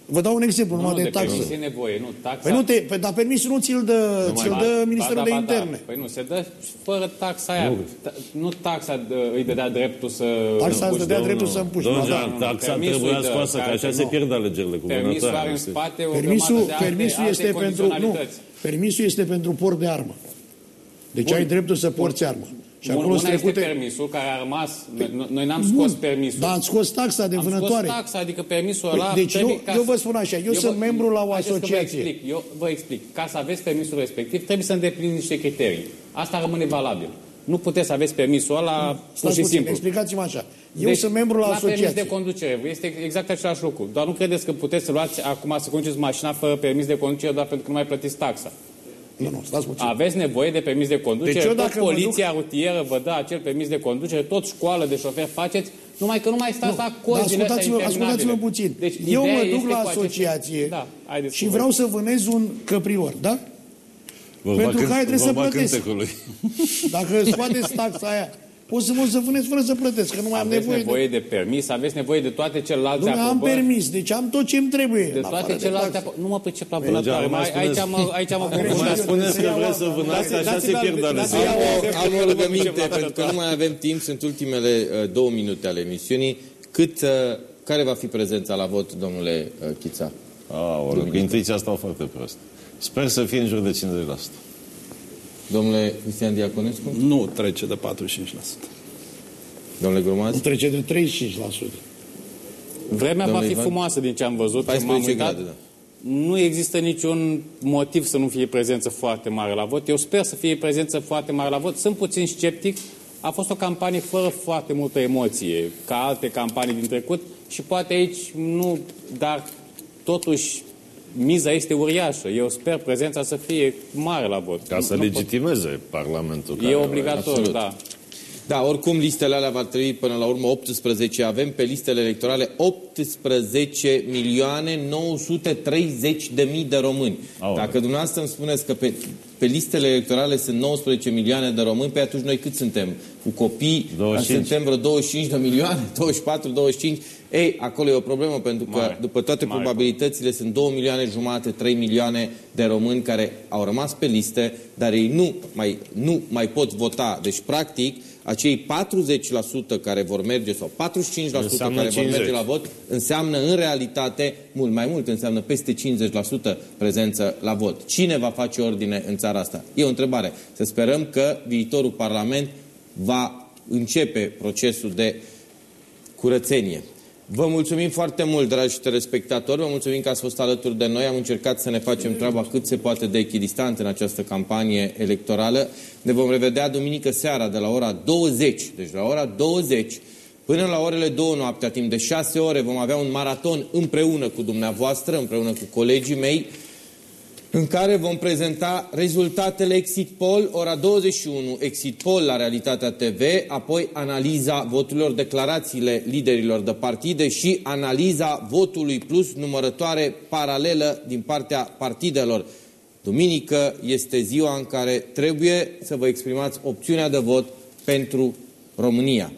Vă dau un exemplu, Nu, numai nu, de de taxă. permis e nevoie, nu, taxa... Păi nu te, păi, dar permisul nu ți-l dă, ți-l Ba- dă ba Ministerul da, de ba da. Interne. Păi nu, se dă fără taxa aia. Ta- Nu taxa dă- îi dădea dreptul să... Taxa îți dădea Domnul- dreptul să împuși. Domnul ba da. Jean, taxa Permisul trebuia îi dă, scoasă, că care așa nu. se pierd alegerile cu Permisul are în vânătoarea. spate o Permisul, grămadă de alte, permisul alte este pentru nu, condiționalități. Permisul este pentru port de armă. Deci ai dreptul să porți armă. Și Bun, acolo una sunt este trecute permisul care a rămas... Noi, noi n-am scos permisul. Dar am scos taxa de Am vânătoare. scos taxa, adică permisul Păi, ăla... deci trebuie eu- ca eu să- vă spun așa, eu sunt vă- membru la o haideți că Vă asociație. explic, eu vă explic. Ca să aveți permisul respectiv, trebuie să îndepliniți niște criterii. Asta rămâne valabil. Nu puteți să aveți permisul ăla pur Stați și puțin, simplu. explicați-mă așa. Eu sunt membru la permis asociație. de conducere. Este exact același lucru. Doar nu credeți că puteți să luați acum să conduceți mașina fără permis de conducere doar pentru că nu mai plătiți taxa. Nu, nu, stați puțin. Aveți nevoie de permis de conducere, Deci eu tot dacă mă poliția rutieră vă dă acel permis de conducere, tot școală de șofer faceți, numai că nu mai stați la Dar cozi din astea ascultați-mă, ascultați-mă interminabile. puțin. Deci, eu ideea mă duc este la cu aceste- asociație Da, haideți și cu vreau voi. să vânez un căprior, da? Vorba Pentru cânt- care trebuie să vorba plătesc. cântecului. *laughs* Dacă scoateți taxa aia pot să mă să vâneți fără să plătesc, că nu mai am aveți nevoie, nevoie de... de... permis, aveți nevoie de toate celelalte Nu, am aprobări. permis, deci am tot ce îmi trebuie. De în afară toate de celelalte... taxe. apo- Nu mă pricep la Mergeam, vânătoare. mai Mai, aici spuneți- mă, aici mă Acum confundați. spuneți că vreți să vânați, așa se dați-mi pierd al- ani. dați-mi Am o, am o Nu rugăminte, pricep la pentru că nu mai avem timp, sunt ultimele uh, două minute ale emisiunii. Cât, uh, care va fi prezența la vot, domnule uh, Chița? Aoleu, că intuiția asta o foarte prost. Sper să fie în jur de 50%. Domnule Cristian Diaconescu? Nu trece de 45%. Domnule Grumaz? Nu trece de 35%. Vremea va Domnule fi Ivan? frumoasă din ce am văzut. că 14 m-am uitat. grade, da. Nu există niciun motiv să nu fie prezență foarte mare la vot. Eu sper să fie prezență foarte mare la vot. Sunt puțin sceptic. A fost o campanie fără foarte multă emoție, ca alte campanii din trecut și poate aici nu, dar totuși miza este uriașă. Eu sper prezența să fie mare la vot. Ca să Nu pot- legitimeze Parlamentul. E care- obligatoriu, Absolut. da. Da, oricum listele alea va trebui până la urmă 18. Avem pe listele electorale 18 milioane 930 de mii de români. Aoleu. Dacă dumneavoastră îmi spuneți că pe, pe listele electorale sunt 19 milioane de români, pe atunci noi cât suntem? Cu copii 25. suntem vreo 25 de milioane, *laughs* 24, 25. Ei, acolo e o problemă pentru că Mare. după toate Mare probabilitățile sunt 2 milioane jumate, 3 milioane de români care au rămas pe liste, dar ei nu mai, nu mai pot vota. Deci, practic, acei 40% care vor merge sau 45% Înseamnă care vor 50. merge la vot înseamnă în realitate mult mai mult, înseamnă peste 50% prezență la vot. Cine va face ordine în țara asta? E o întrebare. Să sperăm că viitorul Parlament va începe procesul de curățenie. Vă mulțumim foarte mult, dragi telespectatori, vă mulțumim că ați fost alături de noi. Am încercat să ne facem treaba cât se poate de echidistant în această campanie electorală. Ne vom revedea duminică seara de la ora 20, deci la ora 20 până la orele 2 noaptea, timp de 6 ore, vom avea un maraton împreună cu dumneavoastră, împreună cu colegii mei, în care vom prezenta rezultatele Exit Poll, ora 21, Exit Poll la Realitatea TV, apoi analiza voturilor, declarațiile liderilor de partide și analiza votului plus numărătoare paralelă din partea partidelor. Duminică este ziua în care trebuie să vă exprimați opțiunea de vot pentru România.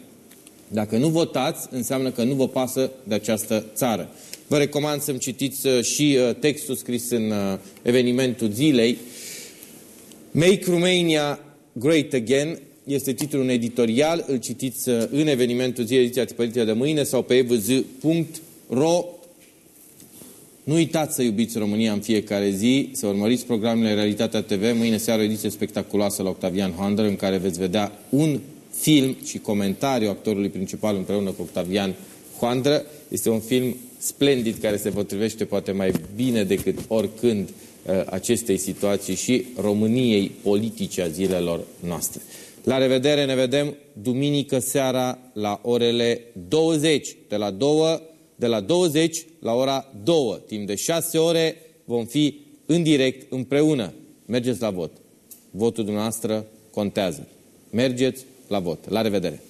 Dacă nu votați, înseamnă că nu vă pasă de această țară. Vă recomand să-mi citiți uh, și uh, textul scris în uh, evenimentul zilei. Make Romania Great Again este titlul unui editorial, îl citiți uh, în evenimentul zilei, ediția tipărită de mâine sau pe evz.ro. Nu uitați să iubiți România în fiecare zi, să urmăriți programele Realitatea TV. Mâine seară o ediție spectaculoasă la Octavian Hoandră, în care veți vedea un film și comentariu actorului principal împreună cu Octavian Hoandră. Este un film splendid care se potrivește poate mai bine decât oricând uh, acestei situații și României politice a zilelor noastre. La revedere, ne vedem duminică seara la orele 20, de la 2, de la 20 la ora 2. Timp de 6 ore vom fi în direct împreună. Mergeți la vot. Votul dumneavoastră contează. Mergeți la vot. La revedere!